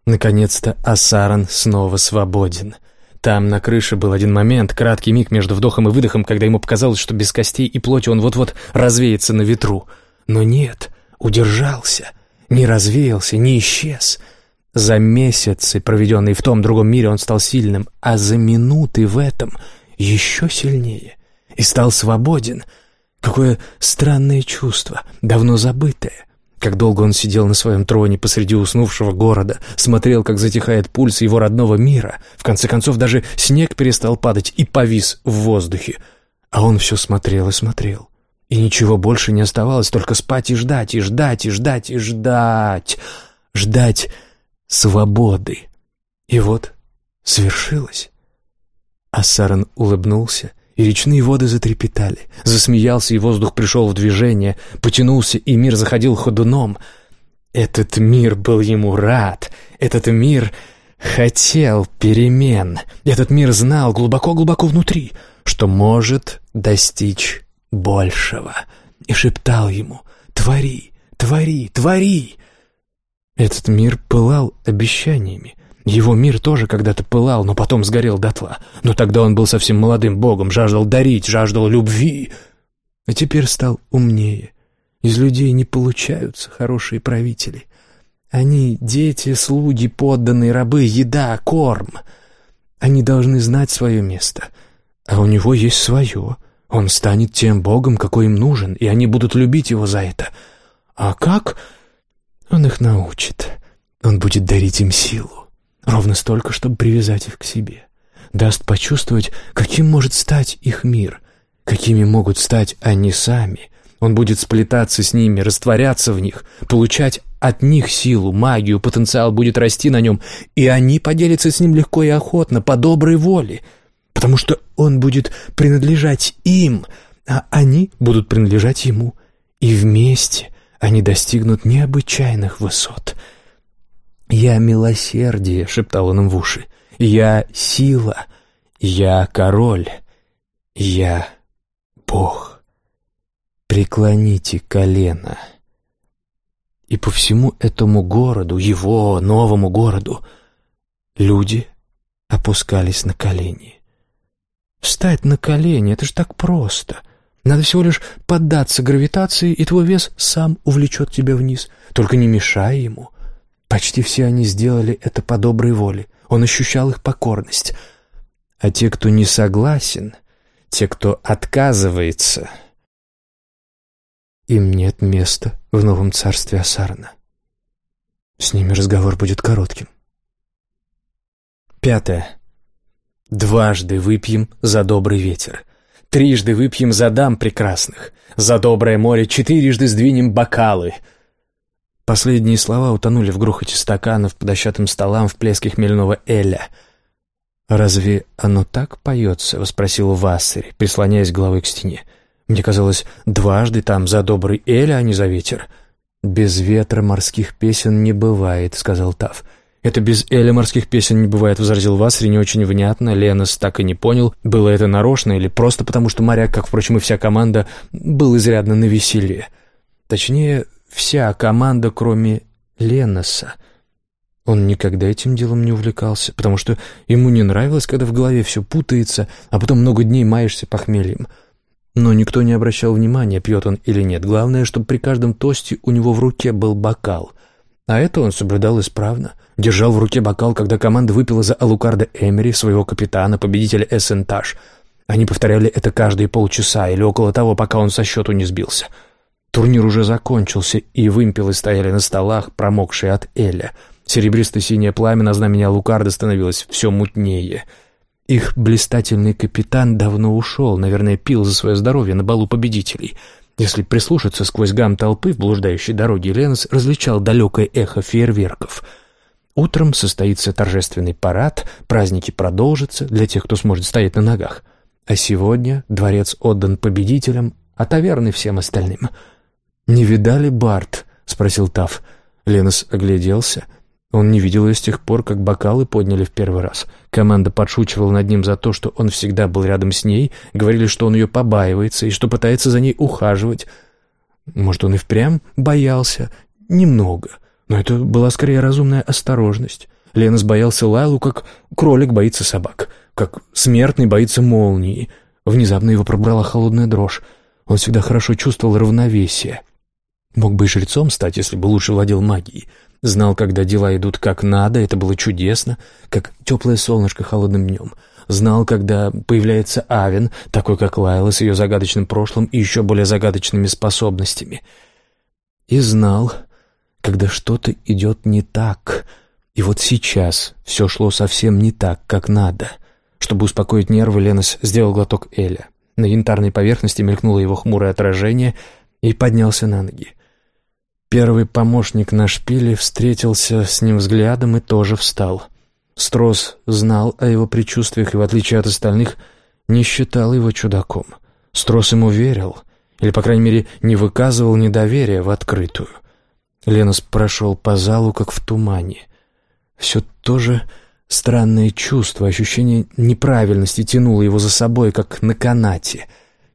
Наконец-то Асаран снова свободен. Там, на крыше, был один момент, краткий миг между вдохом и выдохом, когда ему показалось, что без костей и плоти он вот-вот развеется на ветру. Но нет, удержался, не развеялся, не исчез. За месяцы, проведенные в том другом мире, он стал сильным, а за минуты в этом еще сильнее. И стал свободен — Какое странное чувство, давно забытое. Как долго он сидел на своем троне посреди уснувшего города, смотрел, как затихает пульс его родного мира. В конце концов, даже снег перестал падать и повис в воздухе. А он все смотрел и смотрел. И ничего больше не оставалось, только спать и ждать, и ждать, и ждать, и ждать. Ждать свободы. И вот свершилось. А улыбнулся — и речные воды затрепетали. Засмеялся, и воздух пришел в движение, потянулся, и мир заходил ходуном. Этот мир был ему рад, этот мир хотел перемен. Этот мир знал глубоко-глубоко внутри, что может достичь большего. И шептал ему «Твори, твори, твори!» Этот мир пылал обещаниями, его мир тоже когда-то пылал, но потом сгорел дотла. Но тогда он был совсем молодым богом, жаждал дарить, жаждал любви. А теперь стал умнее. Из людей не получаются хорошие правители. Они — дети, слуги, подданные, рабы, еда, корм. Они должны знать свое место. А у него есть свое. Он станет тем богом, какой им нужен, и они будут любить его за это. А как? Он их научит. Он будет дарить им силу. Ровно столько, чтобы привязать их к себе. Даст почувствовать, каким может стать их мир, какими могут стать они сами. Он будет сплетаться с ними, растворяться в них, получать от них силу, магию, потенциал будет расти на нем, и они поделятся с ним легко и охотно, по доброй воле. потому что он будет принадлежать им, а они будут принадлежать ему, и вместе они достигнут необычайных высот. «Я милосердие», — шептал он им в уши, — «я сила, я король, я Бог. Преклоните колено». И по всему этому городу, его новому городу, люди опускались на колени. Встать на колени — это же так просто. Надо всего лишь поддаться гравитации, и твой вес сам увлечет тебя вниз. Только не мешай ему. Почти все они сделали это по доброй воле. Он ощущал их покорность. А те, кто не согласен, те, кто отказывается, им нет места в новом царстве Асарна. С ними разговор будет коротким. Пятое. Дважды выпьем за добрый ветер. Трижды выпьем за дам прекрасных. За доброе море четырежды сдвинем бокалы. Последние слова утонули в грохоте стаканов по дощатым столам в плеске хмельного эля. «Разве оно так поется?» — воспросил Вассери, прислоняясь головой к стене. «Мне казалось, дважды там за добрый эль, а не за ветер». «Без ветра морских песен не бывает», — сказал Тав. «Это без Эля морских песен не бывает», — возразил Васри не очень внятно. Ленос так и не понял, было это нарочно или просто потому, что моряк, как, впрочем, и вся команда, был изрядно на веселье. Точнее, вся команда, кроме Леноса. Он никогда этим делом не увлекался, потому что ему не нравилось, когда в голове все путается, а потом много дней маешься похмельем. Но никто не обращал внимания, пьет он или нет. Главное, чтобы при каждом тосте у него в руке был бокал. А это он соблюдал исправно — держал в руке бокал, когда команда выпила за Алукарда Эмери, своего капитана, победителя Эссентаж. Они повторяли это каждые полчаса или около того, пока он со счету не сбился. Турнир уже закончился, и вымпелы стояли на столах, промокшие от Эля. Серебристо-синее пламя на знамени Алукарда становилось все мутнее. Их блистательный капитан давно ушел, наверное, пил за свое здоровье на балу победителей — если прислушаться сквозь гам толпы в блуждающей дороге, Ленос различал далекое эхо фейерверков — Утром состоится торжественный парад, праздники продолжатся для тех, кто сможет стоять на ногах. А сегодня дворец отдан победителям, а таверны всем остальным. «Не видали Барт?» — спросил Тав. Ленос огляделся. Он не видел ее с тех пор, как бокалы подняли в первый раз. Команда подшучивала над ним за то, что он всегда был рядом с ней, говорили, что он ее побаивается и что пытается за ней ухаживать. Может, он и впрямь боялся? Немного. — но это была скорее разумная осторожность. Ленос боялся Лайлу, как кролик боится собак, как смертный боится молнии. Внезапно его пробрала холодная дрожь. Он всегда хорошо чувствовал равновесие. Мог бы и жрецом стать, если бы лучше владел магией. Знал, когда дела идут как надо, это было чудесно, как теплое солнышко холодным днем. Знал, когда появляется Авен, такой как Лайла, с ее загадочным прошлым и еще более загадочными способностями. И знал, когда что-то идет не так. И вот сейчас все шло совсем не так, как надо. Чтобы успокоить нервы, Ленос сделал глоток Эля. На янтарной поверхности мелькнуло его хмурое отражение и поднялся на ноги. Первый помощник на шпиле встретился с ним взглядом и тоже встал. Строс знал о его предчувствиях и, в отличие от остальных, не считал его чудаком. Строс ему верил, или, по крайней мере, не выказывал недоверия в открытую. Ленос прошел по залу, как в тумане. Все то же странное чувство, ощущение неправильности тянуло его за собой, как на канате.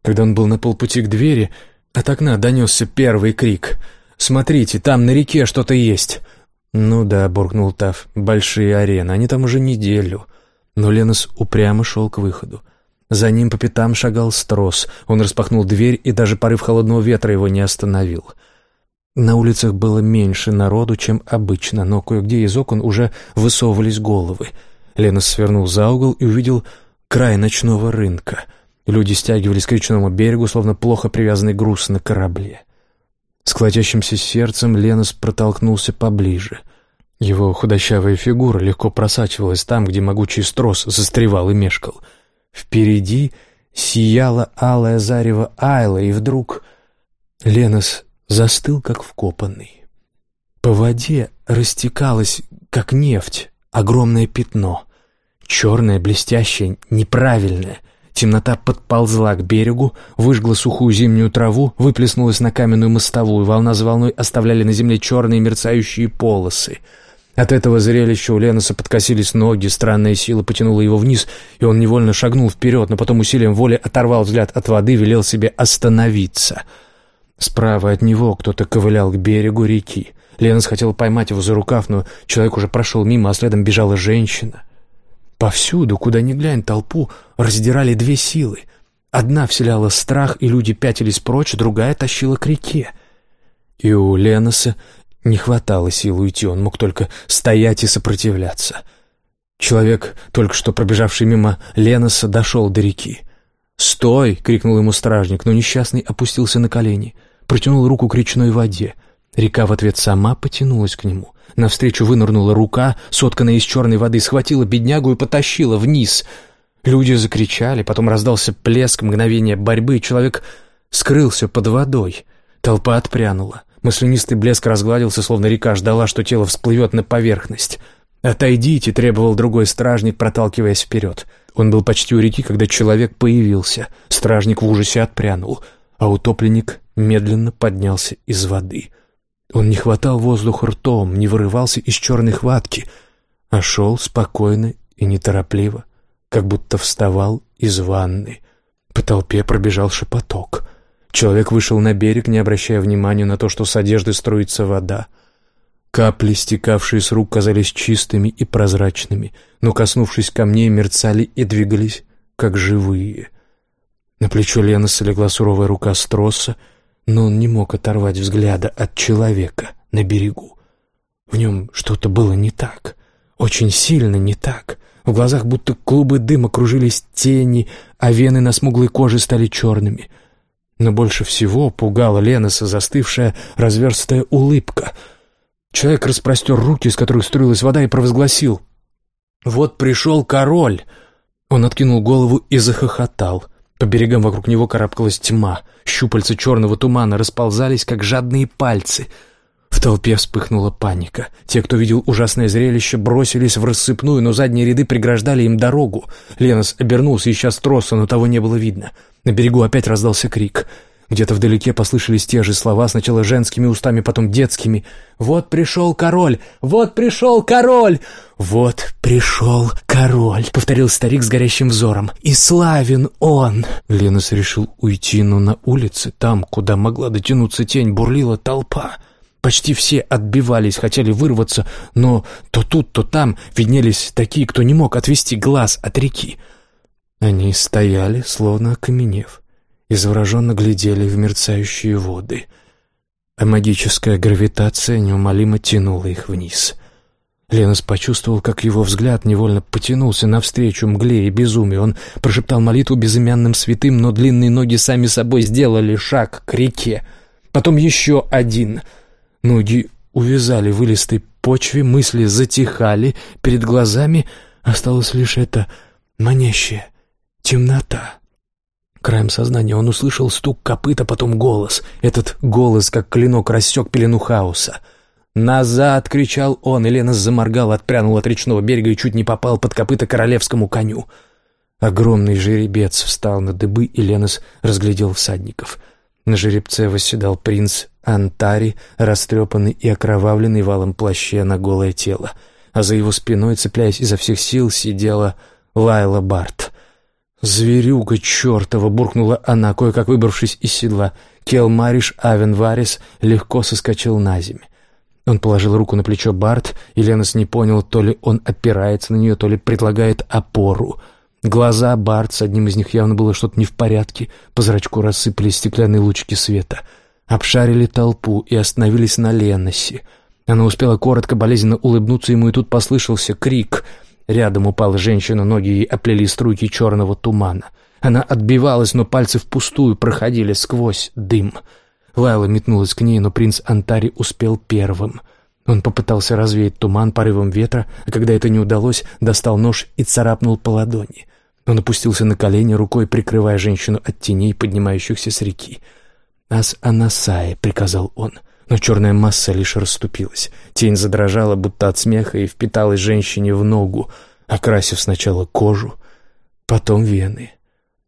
Когда он был на полпути к двери, от окна донесся первый крик. «Смотрите, там на реке что-то есть!» «Ну да», — буркнул Тав, — «большие арены, они там уже неделю». Но Ленос упрямо шел к выходу. За ним по пятам шагал Строс. Он распахнул дверь, и даже порыв холодного ветра его не остановил. На улицах было меньше народу, чем обычно, но кое-где из окон уже высовывались головы. Лена свернул за угол и увидел край ночного рынка. Люди стягивались к речному берегу, словно плохо привязанный груз на корабле. С сердцем Ленос протолкнулся поближе. Его худощавая фигура легко просачивалась там, где могучий строс застревал и мешкал. Впереди сияла алая зарево Айла, и вдруг Ленос застыл, как вкопанный. По воде растекалось, как нефть, огромное пятно. черное, блестящее, неправильное. Темнота подползла к берегу, выжгла сухую зимнюю траву, выплеснулась на каменную мостовую, волна за волной оставляли на земле черные мерцающие полосы. От этого зрелища у Леноса подкосились ноги, странная сила потянула его вниз, и он невольно шагнул вперед, но потом усилием воли оторвал взгляд от воды, велел себе остановиться. Справа от него кто-то ковылял к берегу реки. Ленос хотел поймать его за рукав, но человек уже прошел мимо, а следом бежала женщина. Повсюду, куда ни глянь, толпу раздирали две силы. Одна вселяла страх, и люди пятились прочь, другая тащила к реке. И у Леноса не хватало сил уйти, он мог только стоять и сопротивляться. Человек, только что пробежавший мимо Леноса, дошел до реки. «Стой!» — крикнул ему стражник, но несчастный опустился на колени, протянул руку к речной воде. Река в ответ сама потянулась к нему. Навстречу вынырнула рука, сотканная из черной воды, схватила беднягу и потащила вниз. Люди закричали, потом раздался плеск, мгновение борьбы, человек скрылся под водой. Толпа отпрянула. Маслянистый блеск разгладился, словно река ждала, что тело всплывет на поверхность. «Отойдите!» — требовал другой стражник, проталкиваясь вперед. Он был почти у реки, когда человек появился. Стражник в ужасе отпрянул, а утопленник медленно поднялся из воды. Он не хватал воздух ртом, не вырывался из черной хватки, а шел спокойно и неторопливо, как будто вставал из ванны. По толпе пробежал шепоток. Человек вышел на берег, не обращая внимания на то, что с одежды струится вода. Капли, стекавшие с рук, казались чистыми и прозрачными, но, коснувшись камней, мерцали и двигались, как живые. На плечо Леноса легла суровая рука Стросса, но он не мог оторвать взгляда от человека на берегу. В нем что-то было не так, очень сильно не так. В глазах будто клубы дыма кружились тени, а вены на смуглой коже стали черными. Но больше всего пугала Леноса застывшая разверстая улыбка. Человек распростер руки, из которых струилась вода, и провозгласил. «Вот пришел король!» Он откинул голову и захохотал. По берегам вокруг него карабкалась тьма. Щупальца черного тумана расползались, как жадные пальцы. В толпе вспыхнула паника. Те, кто видел ужасное зрелище, бросились в рассыпную, но задние ряды преграждали им дорогу. Ленос обернулся, ища троса, но того не было видно. На берегу опять раздался крик — где-то вдалеке послышались те же слова, сначала женскими устами, потом детскими. «Вот пришел король! Вот пришел король!» «Вот пришел король!» — повторил старик с горящим взором. «И славен он!» Ленос решил уйти, но на улице, там, куда могла дотянуться тень, бурлила толпа. Почти все отбивались, хотели вырваться, но то тут, то там виднелись такие, кто не мог отвести глаз от реки. Они стояли, словно окаменев и завороженно глядели в мерцающие воды, а магическая гравитация неумолимо тянула их вниз. Ленос почувствовал, как его взгляд невольно потянулся навстречу мгле и безумию. Он прошептал молитву безымянным святым, но длинные ноги сами собой сделали шаг к реке. Потом еще один. Ноги увязали в илистой почве, мысли затихали, перед глазами осталась лишь эта манящая темнота. Краем сознания он услышал стук копыта, потом голос. Этот голос, как клинок, рассек пелену хаоса. «Назад!» — кричал он, и Лена заморгал, отпрянул от речного берега и чуть не попал под копыта королевскому коню. Огромный жеребец встал на дыбы, и Ленос разглядел всадников. На жеребце восседал принц Антари, растрепанный и окровавленный валом плаще на голое тело, а за его спиной, цепляясь изо всех сил, сидела Лайла Барт — «Зверюга чертова!» — буркнула она, кое-как выбравшись из седла. Келмариш Авенварис легко соскочил на землю. Он положил руку на плечо Барт, и Ленос не понял, то ли он опирается на нее, то ли предлагает опору. Глаза Барт, с одним из них явно было что-то не в порядке, по зрачку рассыпались стеклянные лучики света. Обшарили толпу и остановились на Леносе. Она успела коротко, болезненно улыбнуться ему, и тут послышался крик — Рядом упала женщина, ноги ей оплели струйки черного тумана. Она отбивалась, но пальцы впустую проходили сквозь дым. Лайла метнулась к ней, но принц Антари успел первым. Он попытался развеять туман порывом ветра, а когда это не удалось, достал нож и царапнул по ладони. Он опустился на колени, рукой прикрывая женщину от теней, поднимающихся с реки. «Ас Анасае», — приказал он, но черная масса лишь расступилась. Тень задрожала, будто от смеха, и впиталась женщине в ногу. окрасив сначала кожу, потом вены.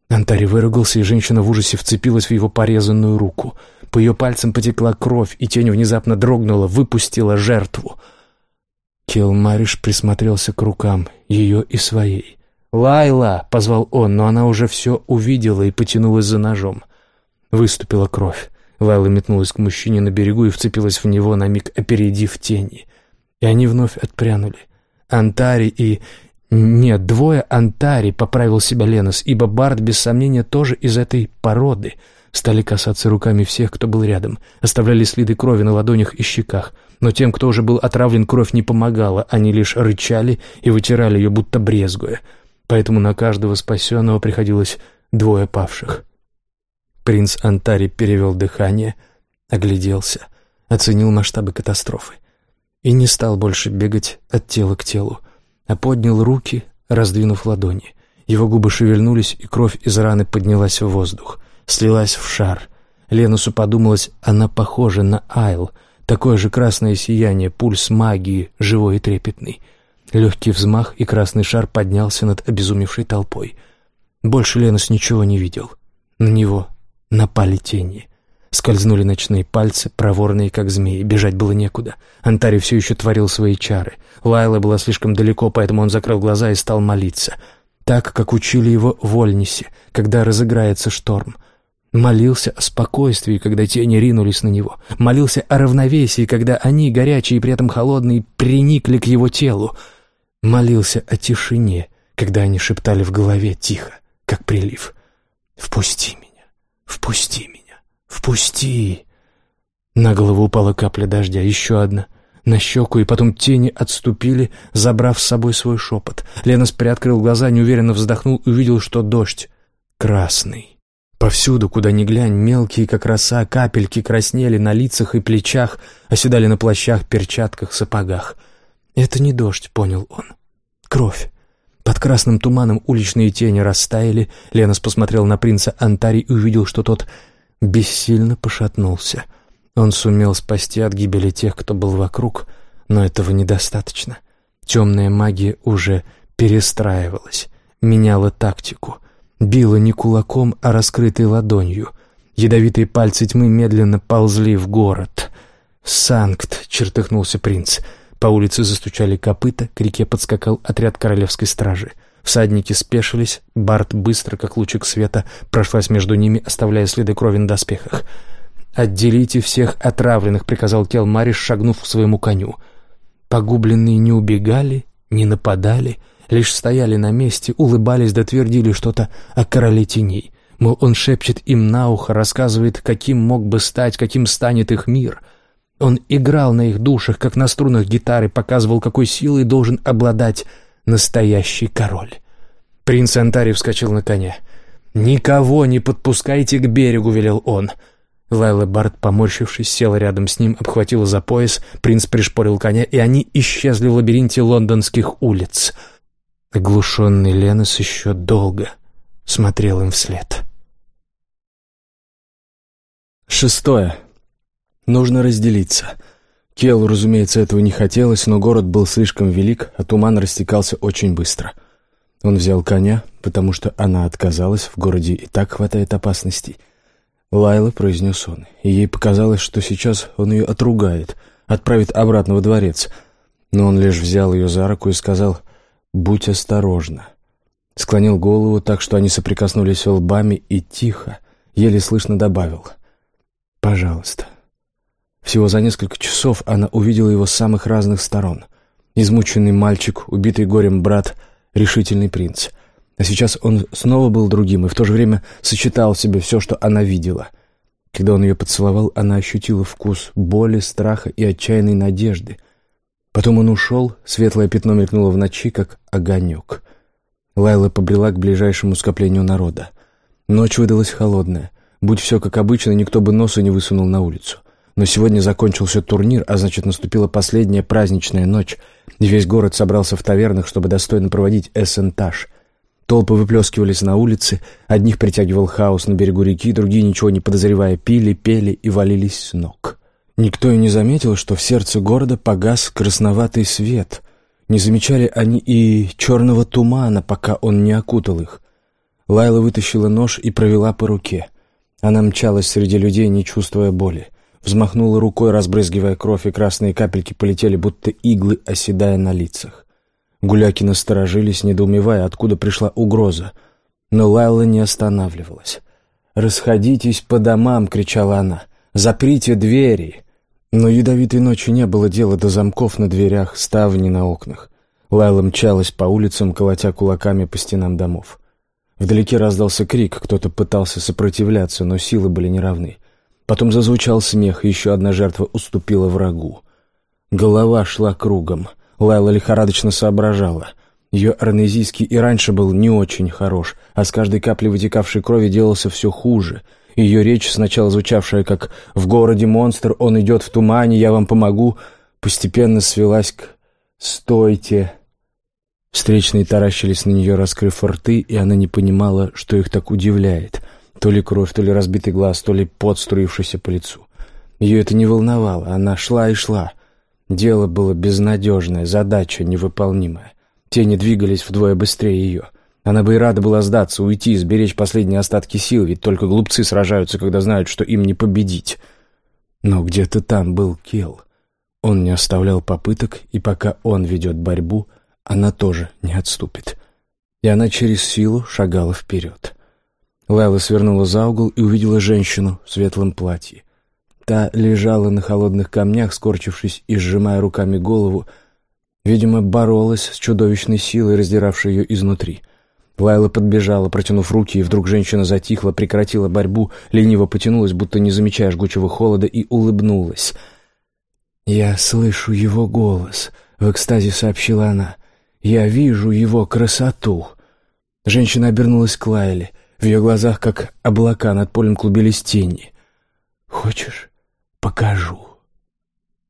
Антари выругался, и женщина в ужасе вцепилась в его порезанную руку. По ее пальцам потекла кровь, и тень внезапно дрогнула, выпустила жертву. Келмариш присмотрелся к рукам, ее и своей. «Лайла!» — позвал он, но она уже все увидела и потянулась за ножом. Выступила кровь. Лайла метнулась к мужчине на берегу и вцепилась в него, на миг опередив тени. И они вновь отпрянули. Антари и... Нет, двое Антари, поправил себя Ленос, ибо Барт, без сомнения, тоже из этой породы. Стали касаться руками всех, кто был рядом, оставляли следы крови на ладонях и щеках. Но тем, кто уже был отравлен, кровь не помогала, они лишь рычали и вытирали ее, будто брезгуя поэтому на каждого спасенного приходилось двое павших. Принц Антари перевел дыхание, огляделся, оценил масштабы катастрофы и не стал больше бегать от тела к телу, а поднял руки, раздвинув ладони. Его губы шевельнулись, и кровь из раны поднялась в воздух, слилась в шар. Ленусу подумалось, она похожа на Айл, такое же красное сияние, пульс магии, живой и трепетный — Легкий взмах, и красный шар поднялся над обезумевшей толпой. Больше Ленос ничего не видел. На него напали тени. Скользнули ночные пальцы, проворные, как змеи. Бежать было некуда. Антари все еще творил свои чары. Лайла была слишком далеко, поэтому он закрыл глаза и стал молиться. Так, как учили его в Ольнисе, когда разыграется шторм. Молился о спокойствии, когда тени ринулись на него. Молился о равновесии, когда они, горячие и при этом холодные, приникли к его телу. Молился о тишине, когда они шептали в голове тихо, как прилив. «Впусти меня! Впусти меня! Впусти!» На голову упала капля дождя, еще одна. На щеку, и потом тени отступили, забрав с собой свой шепот. Ленос приоткрыл глаза, неуверенно вздохнул и увидел, что дождь красный. Повсюду, куда ни глянь, мелкие, как роса, капельки краснели на лицах и плечах, оседали на плащах, перчатках, сапогах — «Это не дождь», — понял он. «Кровь». Под красным туманом уличные тени растаяли. Ленос посмотрел на принца Антари и увидел, что тот бессильно пошатнулся. Он сумел спасти от гибели тех, кто был вокруг, но этого недостаточно. Темная магия уже перестраивалась, меняла тактику, била не кулаком, а раскрытой ладонью. Ядовитые пальцы тьмы медленно ползли в город. «Санкт!» — чертыхнулся принц — по улице застучали копыта, к реке подскакал отряд королевской стражи. Всадники спешились, Барт быстро, как лучик света, прошлась между ними, оставляя следы крови на доспехах. «Отделите всех отравленных», — приказал Келмариш, шагнув к своему коню. Погубленные не убегали, не нападали, лишь стояли на месте, улыбались да твердили что-то о короле теней. Мол, он шепчет им на ухо, рассказывает, каким мог бы стать, каким станет их мир — он играл на их душах, как на струнах гитары, показывал, какой силой должен обладать настоящий король. Принц Антари вскочил на коня. «Никого не подпускайте к берегу», — велел он. Лайла Барт, поморщившись, села рядом с ним, обхватила за пояс, принц пришпорил коня, и они исчезли в лабиринте лондонских улиц. Оглушенный Ленос еще долго смотрел им вслед. Шестое. Нужно разделиться. Келу, разумеется, этого не хотелось, но город был слишком велик, а туман растекался очень быстро. Он взял коня, потому что она отказалась, в городе и так хватает опасностей. «Лайла», — произнес он, и ей показалось, что сейчас он ее отругает, отправит обратно во дворец. Но он лишь взял ее за руку и сказал «Будь осторожна». Склонил голову так, что они соприкоснулись лбами, и тихо, еле слышно добавил «Пожалуйста». Всего за несколько часов она увидела его с самых разных сторон. Измученный мальчик, убитый горем брат, решительный принц. А сейчас он снова был другим и в то же время сочетал в себе все, что она видела. Когда он ее поцеловал, она ощутила вкус боли, страха и отчаянной надежды. Потом он ушел, светлое пятно мелькнуло в ночи, как огонек. Лайла побрела к ближайшему скоплению народа. Ночь выдалась холодная. Будь все как обычно, никто бы носа не высунул на улицу. Но сегодня закончился турнир, а значит, наступила последняя праздничная ночь, и весь город собрался в тавернах, чтобы достойно проводить эссентаж. Толпы выплескивались на улице, одних притягивал хаос на берегу реки, другие, ничего не подозревая, пили, пели и валились с ног. Никто и не заметил, что в сердце города погас красноватый свет. Не замечали они и черного тумана, пока он не окутал их. Лайла вытащила нож и провела по руке. Она мчалась среди людей, не чувствуя боли. Взмахнула рукой, разбрызгивая кровь, и красные капельки полетели, будто иглы, оседая на лицах. Гуляки насторожились, недоумевая, откуда пришла угроза. Но Лайла не останавливалась. «Расходитесь по домам!» — кричала она. «Заприте двери!» Но ядовитой ночью не было дела до замков на дверях, ставни на окнах. Лайла мчалась по улицам, колотя кулаками по стенам домов. Вдалеке раздался крик, кто-то пытался сопротивляться, но силы были неравны. Потом зазвучал смех, и еще одна жертва уступила врагу. Голова шла кругом. Лайла лихорадочно соображала. Ее арнезийский и раньше был не очень хорош, а с каждой каплей вытекавшей крови делался все хуже. Ее речь, сначала звучавшая как «В городе монстр, он идет в тумане, я вам помогу», постепенно свелась к «Стойте!» Встречные таращились на нее, раскрыв рты, и она не понимала, что их так удивляет. То ли кровь, то ли разбитый глаз, то ли пот, струившийся по лицу. Ее это не волновало, она шла и шла. Дело было безнадежное, задача невыполнимая. Тени двигались вдвое быстрее ее. Она бы и рада была сдаться, уйти, сберечь последние остатки сил, ведь только глупцы сражаются, когда знают, что им не победить. Но где-то там был Кел. Он не оставлял попыток, и пока он ведет борьбу — она тоже не отступит. И она через силу шагала вперед. Лайла свернула за угол и увидела женщину в светлом платье. Та лежала на холодных камнях, скорчившись и сжимая руками голову. Видимо, боролась с чудовищной силой, раздиравшей ее изнутри. Лайла подбежала, протянув руки, и вдруг женщина затихла, прекратила борьбу, лениво потянулась, будто не замечая жгучего холода, и улыбнулась. «Я слышу его голос», — в экстазе сообщила она. Я вижу его красоту. Женщина обернулась к Лайле. В ее глазах, как облака над полем, клубились тени. «Хочешь? Покажу».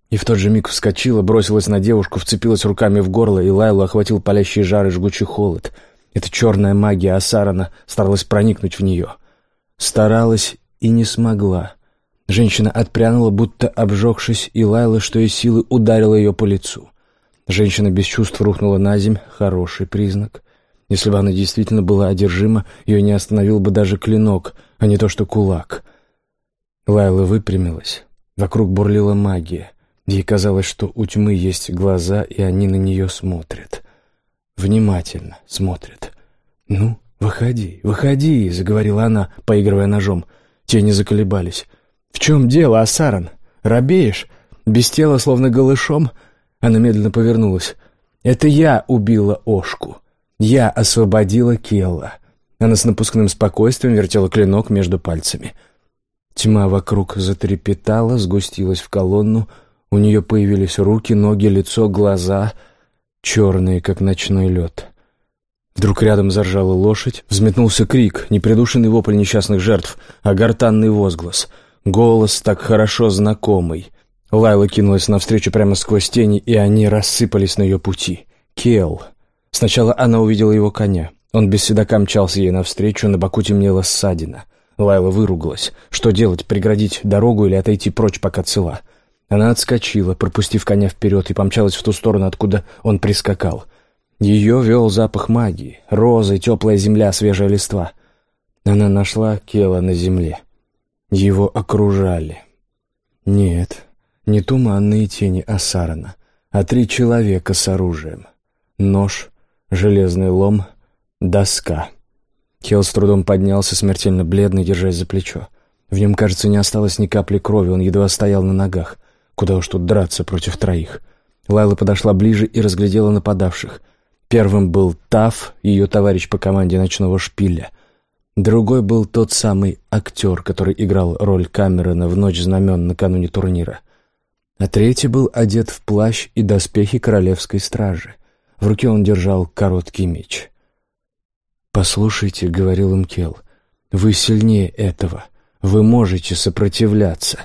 И в тот же миг вскочила, бросилась на девушку, вцепилась руками в горло, и Лайлу охватил палящий жар и жгучий холод. Эта черная магия Асарана старалась проникнуть в нее. Старалась и не смогла. Женщина отпрянула, будто обжегшись, и Лайла, что из силы, ударила ее по лицу. Женщина без чувств рухнула на земь. Хороший признак. Если бы она действительно была одержима, ее не остановил бы даже клинок, а не то что кулак. Лайла выпрямилась. Вокруг бурлила магия. Ей казалось, что у тьмы есть глаза, и они на нее смотрят. Внимательно смотрят. «Ну, выходи, выходи», — заговорила она, поигрывая ножом. Тени заколебались. «В чем дело, Асаран? Робеешь? Без тела, словно голышом?» Она медленно повернулась. «Это я убила Ошку. Я освободила Келла». Она с напускным спокойствием вертела клинок между пальцами. Тьма вокруг затрепетала, сгустилась в колонну. У нее появились руки, ноги, лицо, глаза, черные, как ночной лед. Вдруг рядом заржала лошадь, взметнулся крик, непридушенный вопль несчастных жертв, а гортанный возглас. Голос так хорошо знакомый. Лайла кинулась навстречу прямо сквозь тени, и они рассыпались на ее пути. Кел. Сначала она увидела его коня. Он без седока мчался ей навстречу, на боку темнела ссадина. Лайла выругалась. Что делать, преградить дорогу или отойти прочь, пока цела? Она отскочила, пропустив коня вперед, и помчалась в ту сторону, откуда он прискакал. Ее вел запах магии. Розы, теплая земля, свежая листва. Она нашла Кела на земле. Его окружали. Нет, не туманные тени Асарана, а три человека с оружием. Нож, железный лом, доска. Хелл с трудом поднялся, смертельно бледный, держась за плечо. В нем, кажется, не осталось ни капли крови, он едва стоял на ногах. Куда уж тут драться против троих. Лайла подошла ближе и разглядела нападавших. Первым был Таф, ее товарищ по команде ночного шпиля. Другой был тот самый актер, который играл роль Камерона в «Ночь знамен» накануне турнира — а третий был одет в плащ и доспехи королевской стражи. В руке он держал короткий меч. «Послушайте», — говорил им Кел, — «вы сильнее этого. Вы можете сопротивляться».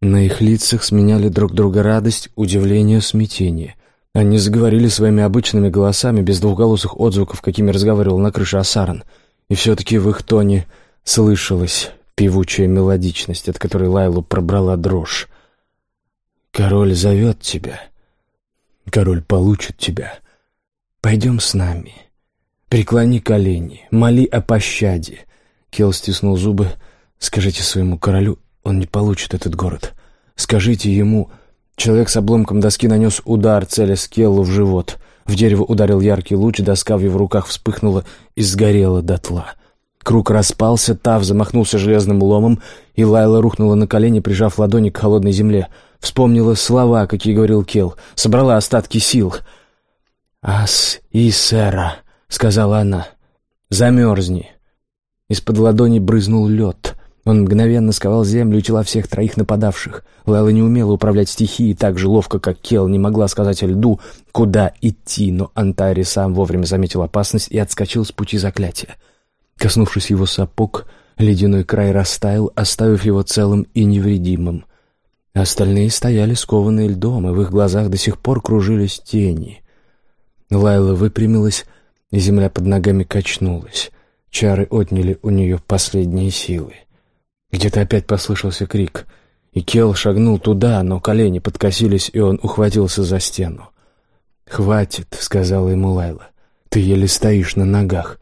На их лицах сменяли друг друга радость, удивление, смятение. Они заговорили своими обычными голосами, без двухголосых отзвуков, какими разговаривал на крыше Асаран. И все-таки в их тоне слышалась певучая мелодичность, от которой Лайлу пробрала дрожь. Король зовет тебя. Король получит тебя. Пойдем с нами. Преклони колени, моли о пощаде. Кел стиснул зубы. Скажите своему королю, он не получит этот город. Скажите ему... Человек с обломком доски нанес удар, целясь Келлу в живот. В дерево ударил яркий луч, доска в его руках вспыхнула и сгорела дотла. Круг распался, Тав замахнулся железным ломом, и Лайла рухнула на колени, прижав ладони к холодной земле. Вспомнила слова, какие говорил Кел, собрала остатки сил. «Ас и сэра», — сказала она, — «замерзни». Из-под ладони брызнул лед. Он мгновенно сковал землю и тела всех троих нападавших. Лайла не умела управлять стихией так же ловко, как Кел, не могла сказать льду, куда идти, но Антари сам вовремя заметил опасность и отскочил с пути заклятия. Коснувшись его сапог, ледяной край растаял, оставив его целым и невредимым. Остальные стояли скованные льдом, и в их глазах до сих пор кружились тени. Лайла выпрямилась, и земля под ногами качнулась. Чары отняли у нее последние силы. Где-то опять послышался крик, и Кел шагнул туда, но колени подкосились, и он ухватился за стену. «Хватит», — сказала ему Лайла, — «ты еле стоишь на ногах.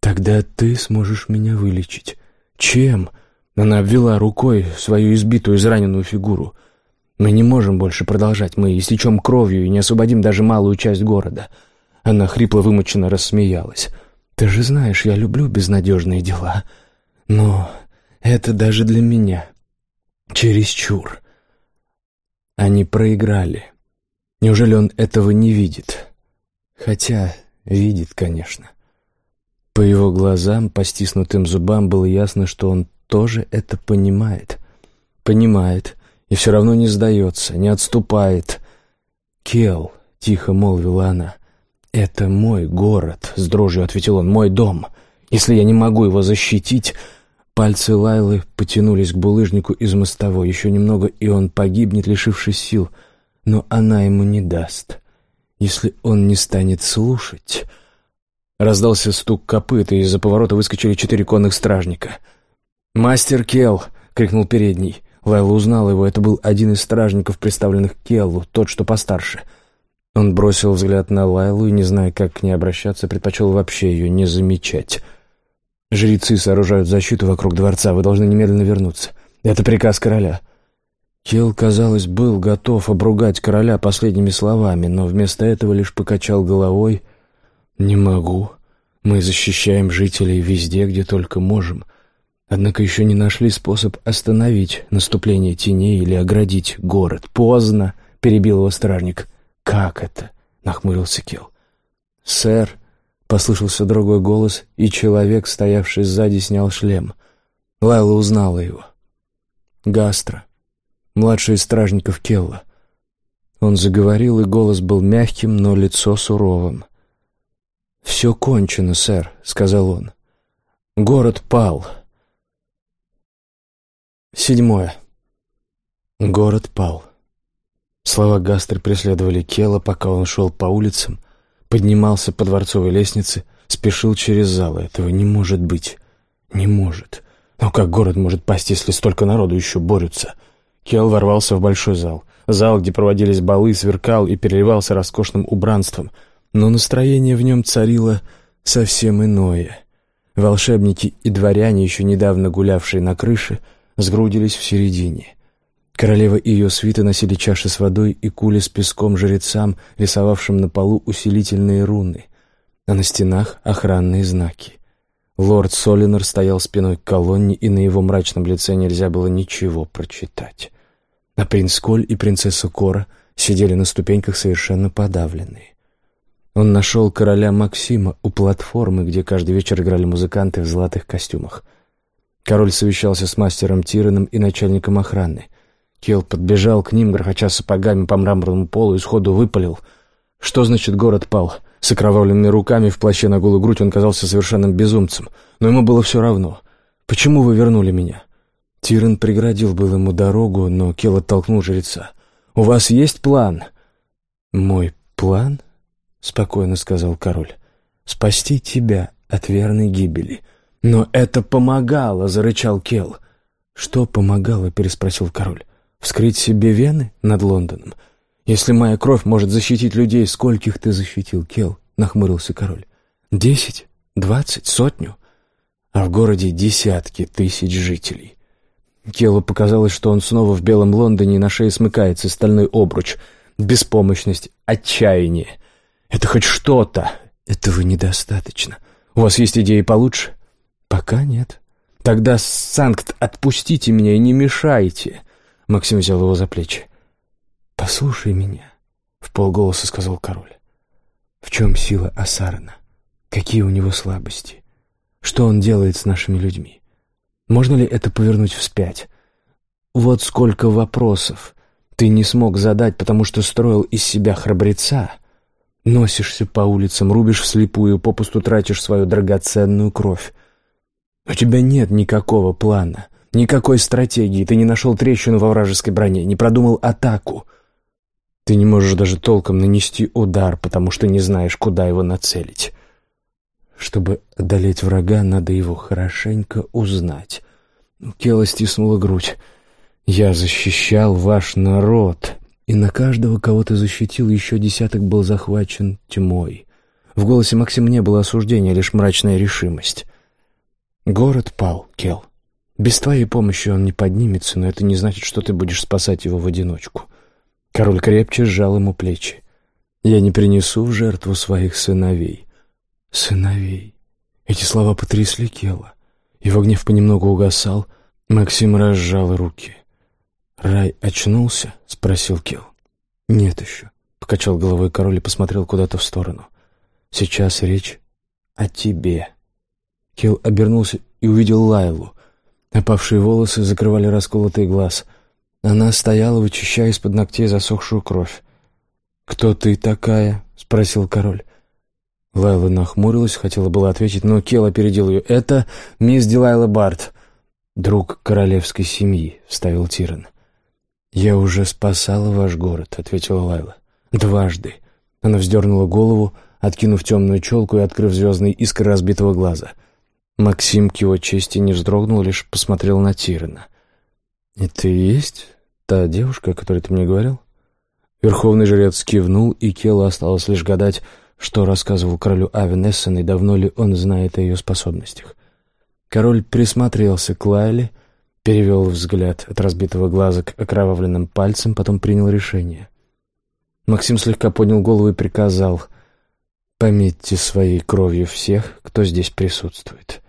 Тогда ты сможешь меня вылечить. Чем?» Она обвела рукой свою избитую, израненную фигуру. «Мы не можем больше продолжать. Мы истечем кровью и не освободим даже малую часть города». Она хрипло-вымоченно рассмеялась. «Ты же знаешь, я люблю безнадежные дела. Но это даже для меня. Чересчур». Они проиграли. Неужели он этого не видит? Хотя видит, конечно. По его глазам, по стиснутым зубам было ясно, что он тоже это понимает. Понимает и все равно не сдается, не отступает. «Кел», — тихо молвила она, — «это мой город», — с дрожью ответил он, — «мой дом. Если я не могу его защитить...» Пальцы Лайлы потянулись к булыжнику из мостовой. Еще немного, и он погибнет, лишившись сил. Но она ему не даст. Если он не станет слушать... Раздался стук копыт, и из-за поворота выскочили четыре конных стражника — «Мастер Келл!» — крикнул передний. Лайла узнал его. Это был один из стражников, представленных Келлу, тот, что постарше. Он бросил взгляд на Лайлу и, не зная, как к ней обращаться, предпочел вообще ее не замечать. «Жрецы сооружают защиту вокруг дворца. Вы должны немедленно вернуться. Это приказ короля». Келл, казалось, был готов обругать короля последними словами, но вместо этого лишь покачал головой. «Не могу. Мы защищаем жителей везде, где только можем». Однако еще не нашли способ остановить наступление теней или оградить город. «Поздно!» — перебил его стражник. «Как это?» — нахмурился Кел. «Сэр!» — послышался другой голос, и человек, стоявший сзади, снял шлем. Лайла узнала его. «Гастро, младший из стражников Келла». Он заговорил, и голос был мягким, но лицо суровым. «Все кончено, сэр», — сказал он. «Город пал». Седьмое. Город пал. Слова Гастер преследовали Кела, пока он шел по улицам, поднимался по дворцовой лестнице, спешил через залы. Этого не может быть. Не может. Но как город может пасть, если столько народу еще борются? Кел ворвался в большой зал. Зал, где проводились балы, сверкал и переливался роскошным убранством. Но настроение в нем царило совсем иное. Волшебники и дворяне, еще недавно гулявшие на крыше, — сгрудились в середине. Королева и ее свита носили чаши с водой и кули с песком жрецам, рисовавшим на полу усилительные руны, а на стенах охранные знаки. Лорд Солинор стоял спиной к колонне, и на его мрачном лице нельзя было ничего прочитать. А принц Коль и принцесса Кора сидели на ступеньках совершенно подавленные. Он нашел короля Максима у платформы, где каждый вечер играли музыканты в золотых костюмах — Король совещался с мастером Тираном и начальником охраны. Кел подбежал к ним, грохоча сапогами по мраморному полу, и сходу выпалил. «Что значит город пал?» С окровавленными руками в плаще на голую грудь он казался совершенным безумцем, но ему было все равно. «Почему вы вернули меня?» Тиран преградил был ему дорогу, но Кел оттолкнул жреца. «У вас есть план?» «Мой план?» — спокойно сказал король. «Спасти тебя от верной гибели». «Но это помогало!» — зарычал Кел. «Что помогало?» — переспросил король. «Вскрыть себе вены над Лондоном? Если моя кровь может защитить людей, скольких ты защитил, Кел? Нахмурился король. Десять? Двадцать? Сотню? А в городе десятки тысяч жителей. Келу показалось, что он снова в белом Лондоне, на шее смыкается стальной обруч. Беспомощность, отчаяние. Это хоть что-то. Этого недостаточно. У вас есть идеи получше? Пока нет. Тогда, Санкт, отпустите меня и не мешайте. Максим взял его за плечи. «Послушай меня», — в полголоса сказал король. «В чем сила Асарана? Какие у него слабости? Что он делает с нашими людьми? Можно ли это повернуть вспять? Вот сколько вопросов ты не смог задать, потому что строил из себя храбреца. Носишься по улицам, рубишь вслепую, попусту тратишь свою драгоценную кровь. У тебя нет никакого плана, никакой стратегии, ты не нашел трещину во вражеской броне, не продумал атаку — ты не можешь даже толком нанести удар, потому что не знаешь, куда его нацелить. Чтобы одолеть врага, надо его хорошенько узнать. Кела стиснула грудь. «Я защищал ваш народ, и на каждого, кого ты защитил, еще десяток был захвачен тьмой». В голосе Максима не было осуждения, лишь мрачная решимость. «Город пал, Кел. Без твоей помощи он не поднимется, но это не значит, что ты будешь спасать его в одиночку. Король крепче сжал ему плечи. «Я не принесу в жертву своих сыновей». «Сыновей». Эти слова потрясли Кела. Его гнев понемногу угасал. Максим разжал руки. «Рай очнулся?» — спросил Кел. «Нет еще», — покачал головой король и посмотрел куда-то в сторону. «Сейчас речь о тебе». Кел обернулся и увидел Лайлу. Опавшие волосы закрывали расколотый глаз — она стояла, вычищая из-под ногтей засохшую кровь. «Кто ты такая?» — спросил король. Лайла нахмурилась, хотела было ответить, но Кел опередил ее. «Это мисс Дилайла Барт, друг королевской семьи», — вставил Тиран. «Я уже спасала ваш город», — ответила Лайла. «Дважды». Она вздернула голову, откинув темную челку и открыв звездный искр разбитого глаза. Максим к его чести не вздрогнул, лишь посмотрел на Тирана. — «Это и есть та девушка, о которой ты мне говорил?» Верховный жрец кивнул, и Келу осталось лишь гадать, что рассказывал королю Авен Эссен и давно ли он знает о ее способностях. Король присмотрелся к Лайле, перевел взгляд от разбитого глаза к окровавленным пальцам, потом принял решение. Максим слегка поднял голову и приказал «Пометьте своей кровью всех, кто здесь присутствует».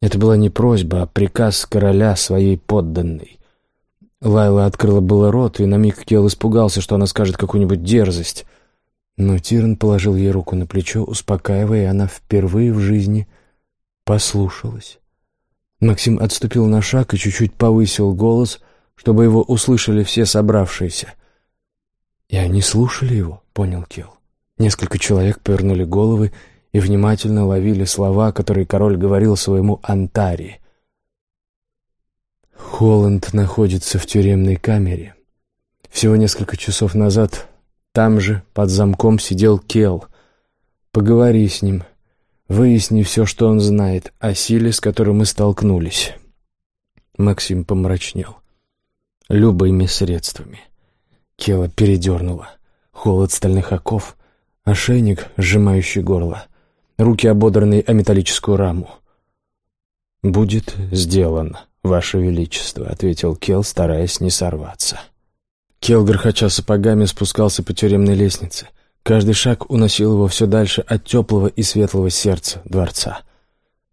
Это была не просьба, а приказ короля своей подданной. Лайла открыла было рот, и на миг Кел испугался, что она скажет какую-нибудь дерзость. Но Тиран положил ей руку на плечо, успокаивая, и она впервые в жизни послушалась. Максим отступил на шаг и чуть-чуть повысил голос, чтобы его услышали все собравшиеся. И они слушали его, понял Кел. Несколько человек повернули головы и внимательно ловили слова, которые король говорил своему Антари. Холланд находится в тюремной камере. Всего несколько часов назад там же, под замком, сидел Кел. Поговори с ним, выясни все, что он знает о силе, с которой мы столкнулись. Максим помрачнел. Любыми средствами. Кела передернула. Холод стальных оков, ошейник, сжимающий горло, руки ободранные о металлическую раму. «Будет сделано», «Ваше Величество», — ответил Кел, стараясь не сорваться. Кел, грохоча сапогами, спускался по тюремной лестнице. Каждый шаг уносил его все дальше от теплого и светлого сердца дворца.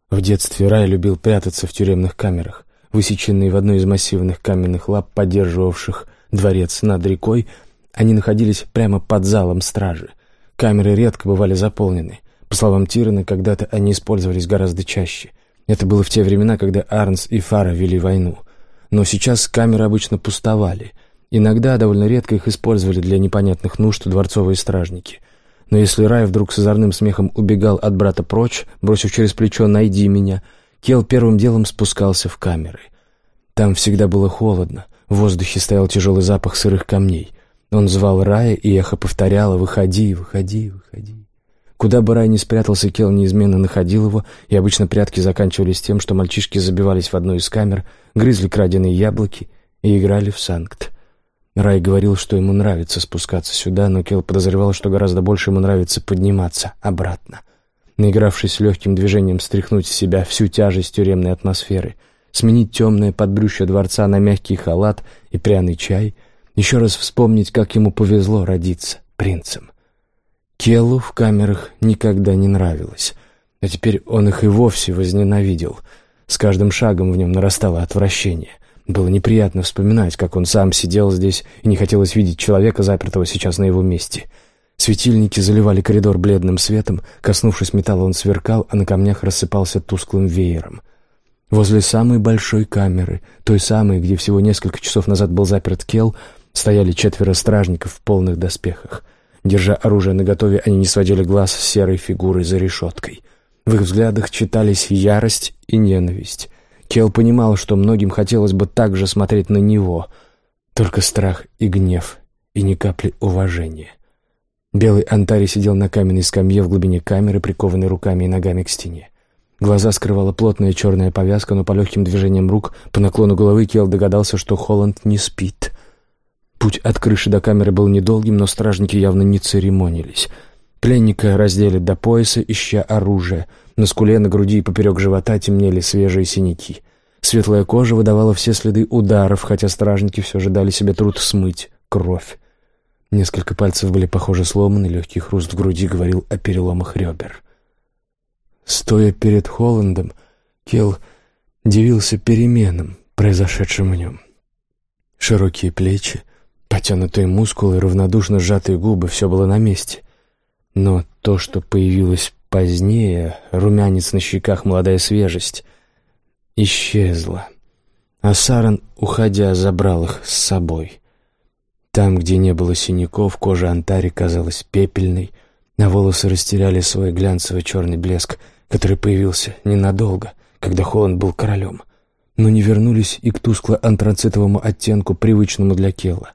В детстве Рай любил прятаться в тюремных камерах, высеченные в одной из массивных каменных лап, поддерживавших дворец над рекой, они находились прямо под залом стражи. Камеры редко бывали заполнены. По словам Тирана, когда-то они использовались гораздо чаще. Это было в те времена, когда Арнс и Фара вели войну. Но сейчас камеры обычно пустовали. Иногда, довольно редко, их использовали для непонятных нужд дворцовые стражники. Но если Рай вдруг с озорным смехом убегал от брата прочь, бросив через плечо «найди меня», Кел первым делом спускался в камеры. Там всегда было холодно, в воздухе стоял тяжелый запах сырых камней. Он звал Рая, и эхо повторяло «Выходи, выходи, выходи». Куда бы Рай ни спрятался, Кел неизменно находил его, и обычно прятки заканчивались тем, что мальчишки забивались в одну из камер, грызли краденые яблоки и играли в санкт. Рай говорил, что ему нравится спускаться сюда, но Кел подозревал, что гораздо больше ему нравится подниматься обратно. Наигравшись легким движением стряхнуть с себя всю тяжесть тюремной атмосферы, сменить темное подбрюшье дворца на мягкий халат и пряный чай, еще раз вспомнить, как ему повезло родиться принцем. Келлу в камерах никогда не нравилось, а теперь он их и вовсе возненавидел. С каждым шагом в нем нарастало отвращение — было неприятно вспоминать, как он сам сидел здесь, и не хотелось видеть человека, запертого сейчас на его месте. Светильники заливали коридор бледным светом, коснувшись металла, он сверкал, а на камнях рассыпался тусклым веером. Возле самой большой камеры, той самой, где всего несколько часов назад был заперт Кел, стояли четверо стражников в полных доспехах. Держа оружие наготове, они не сводили глаз с серой фигурой за решеткой. В их взглядах читались ярость и ненависть. Кел понимал, что многим хотелось бы так же смотреть на него, только страх и гнев, и ни капли уважения. Белый Антари сидел на каменной скамье в глубине камеры, прикованный руками и ногами к стене. Глаза скрывала плотная черная повязка, но по легким движениям рук, по наклону головы Кел догадался, что Холланд не спит. Путь от крыши до камеры был недолгим, но стражники явно не церемонились. Пленника раздели до пояса, ища оружие — на скуле, на груди и поперек живота темнели свежие синяки. Светлая кожа выдавала все следы ударов, хотя стражники все же дали себе труд смыть кровь. Несколько пальцев были, похоже, сломаны, легкий хруст в груди говорил о переломах ребер. Стоя перед Холландом, Келл дивился переменам, произошедшим в нем. Широкие плечи, потянутые мускулы, равнодушно сжатые губы — все было на месте. Но то, что появилось Позднее румянец на щеках, молодая свежесть исчезла, а Саран, уходя, забрал их с собой. Там, где не было синяков, кожа Антари казалась пепельной, на волосы растеряли свой глянцевый черный блеск, который появился ненадолго, когда Холланд был королем, но не вернулись и к тускло-антрацитовому оттенку, привычному для Келла.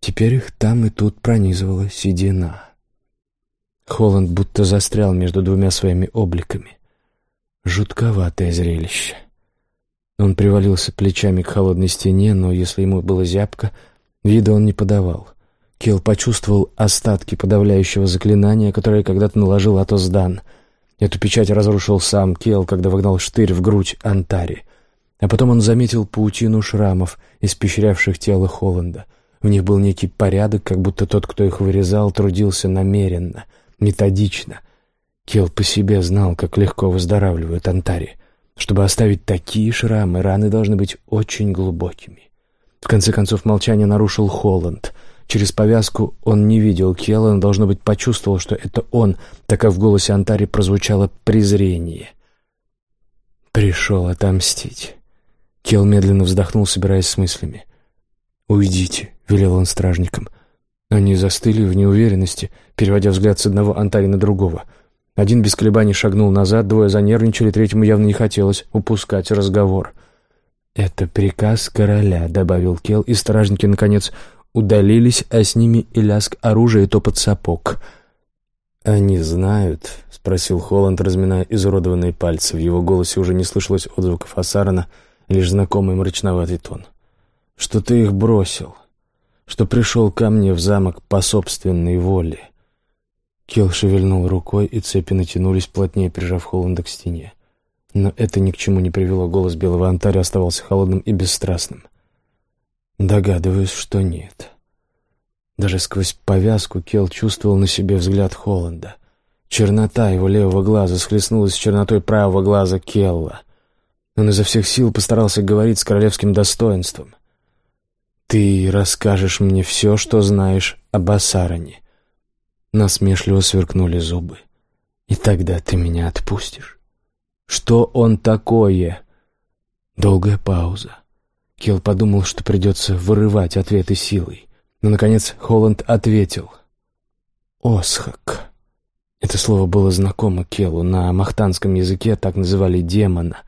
Теперь их там и тут пронизывала седина. Холланд будто застрял между двумя своими обликами. Жутковатое зрелище. Он привалился плечами к холодной стене, но если ему было зябко, вида он не подавал. Кел почувствовал остатки подавляющего заклинания, которое когда-то наложил Атосдан. Эту печать разрушил сам Кел, когда вогнал штырь в грудь Антари. А потом он заметил паутину шрамов, испещрявших тело Холланда. В них был некий порядок, как будто тот, кто их вырезал, трудился намеренно — методично. Кел по себе знал, как легко выздоравливают антари. Чтобы оставить такие шрамы, раны должны быть очень глубокими. В конце концов, молчание нарушил Холланд. Через повязку он не видел Кела, но, должно быть, почувствовал, что это он, так как в голосе Антари прозвучало презрение. «Пришел отомстить». Кел медленно вздохнул, собираясь с мыслями. «Уйдите», — велел он стражникам. Они застыли в неуверенности, переводя взгляд с одного антари на другого. Один без колебаний шагнул назад, двое занервничали, третьему явно не хотелось упускать разговор. «Это приказ короля», — добавил Кел, и стражники, наконец, удалились, а с ними и лязг оружия и топот сапог. «Они знают?» — спросил Холланд, разминая изуродованные пальцы. В его голосе уже не слышалось отзвуков Асарана, лишь знакомый мрачноватый тон. «Что ты их бросил?» Что пришел ко мне в замок по собственной воле. Кел шевельнул рукой, и цепи натянулись, плотнее прижав Холланда к стене. Но это ни к чему не привело. Голос белого антаря оставался холодным и бесстрастным. Догадываюсь, что нет. Даже сквозь повязку Кел чувствовал на себе взгляд Холланда. Чернота его левого глаза схлестнулась с чернотой правого глаза Келла. Он изо всех сил постарался говорить с королевским достоинством — «Ты расскажешь мне все, что знаешь об Асаране». Насмешливо сверкнули зубы. «И тогда ты меня отпустишь?» «Что он такое?» Долгая пауза. Кел подумал, что придется вырывать ответы силой. Но, наконец, Холланд ответил. «Осхак». Это слово было знакомо Келу. На махтанском языке так называли демона.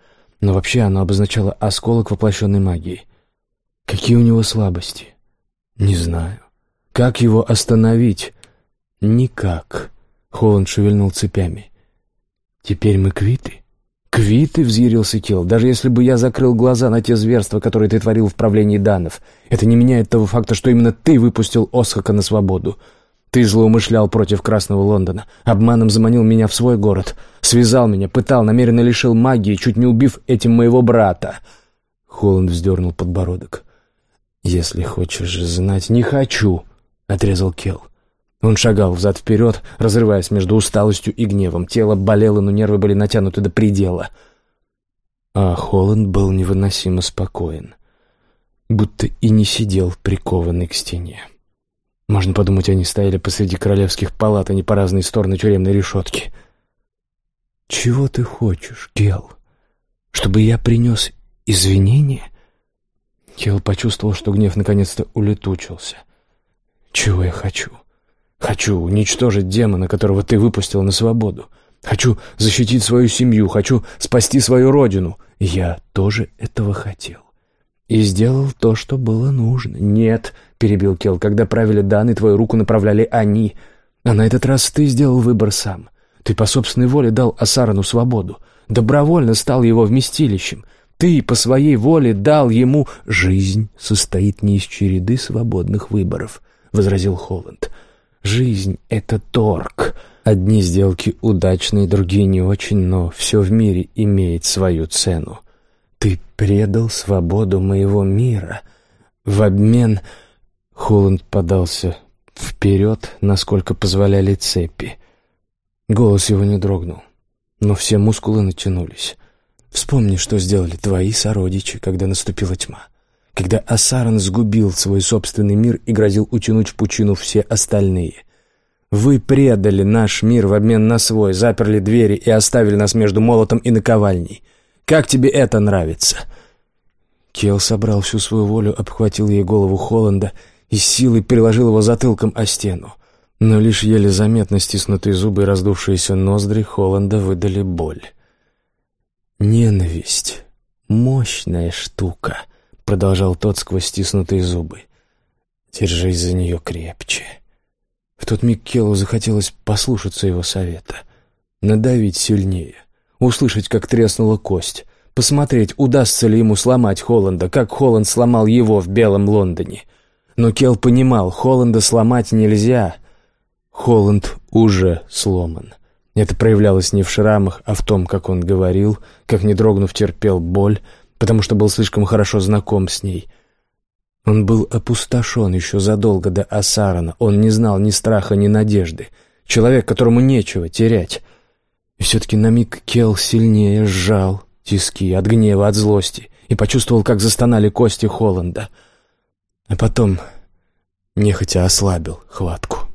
Но вообще оно обозначало осколок воплощенной магии. Какие у него слабости? Не знаю. Как его остановить? Никак. Холланд шевельнул цепями. Теперь мы квиты? «Квиты?» — взъярился Килл. «Даже если бы я закрыл глаза на те зверства, которые ты творил в правлении Данов, это не меняет того факта, что именно ты выпустил Осхака на свободу. Ты злоумышлял против Красного Лондона, обманом заманил меня в свой город, связал меня, пытал, намеренно лишил магии, чуть не убив этим моего брата». Холланд вздернул подбородок. «Если хочешь знать, не хочу», — отрезал Келл. Он шагал взад-вперед, разрываясь между усталостью и гневом. Тело болело, но нервы были натянуты до предела. А Холланд был невыносимо спокоен, будто и не сидел прикованный к стене. Можно подумать, они стояли посреди королевских палат, а не по разные стороны тюремной решетки. «Чего ты хочешь, Гел? Чтобы я принес извинения?» Кел почувствовал, что гнев наконец-то улетучился. «Чего я хочу?» Хочу уничтожить демона, которого ты выпустил на свободу. Хочу защитить свою семью, хочу спасти свою родину. Я тоже этого хотел. И сделал то, что было нужно. Нет, перебил Кел, когда правили Дан, и твою руку направляли они. А на этот раз ты сделал выбор сам. Ты по собственной воле дал Асарану свободу. Добровольно стал его вместилищем. Ты по своей воле дал ему... «Жизнь состоит не из череды свободных выборов», — возразил Холланд. Жизнь — это торг. Одни сделки удачные, другие не очень, но все в мире имеет свою цену. Ты предал свободу моего мира. В обмен... Холланд подался вперед, насколько позволяли цепи. Голос его не дрогнул, но все мускулы натянулись. Вспомни, что сделали твои сородичи, когда наступила тьма когда Асаран сгубил свой собственный мир и грозил утянуть в пучину все остальные. Вы предали наш мир в обмен на свой, заперли двери и оставили нас между молотом и наковальней. Как тебе это нравится?» Кел собрал всю свою волю, обхватил ей голову Холланда и силой приложил его затылком о стену. Но лишь еле заметно стиснутые зубы и раздувшиеся ноздри Холланда выдали боль. «Ненависть — мощная штука», продолжал тот сквозь стиснутые зубы. «Держись за нее крепче». В тот миг Келлу захотелось послушаться его совета, надавить сильнее, услышать, как треснула кость, посмотреть, удастся ли ему сломать Холланда, как Холланд сломал его в Белом Лондоне. Но Келл понимал, Холланда сломать нельзя. Холланд уже сломан. Это проявлялось не в шрамах, а в том, как он говорил, как, не дрогнув, терпел боль, потому что был слишком хорошо знаком с ней. Он был опустошен еще задолго до Асарана, он не знал ни страха, ни надежды. Человек, которому нечего терять. И все-таки на миг Кел сильнее сжал тиски от гнева, от злости и почувствовал, как застонали кости Холланда. А потом нехотя ослабил хватку.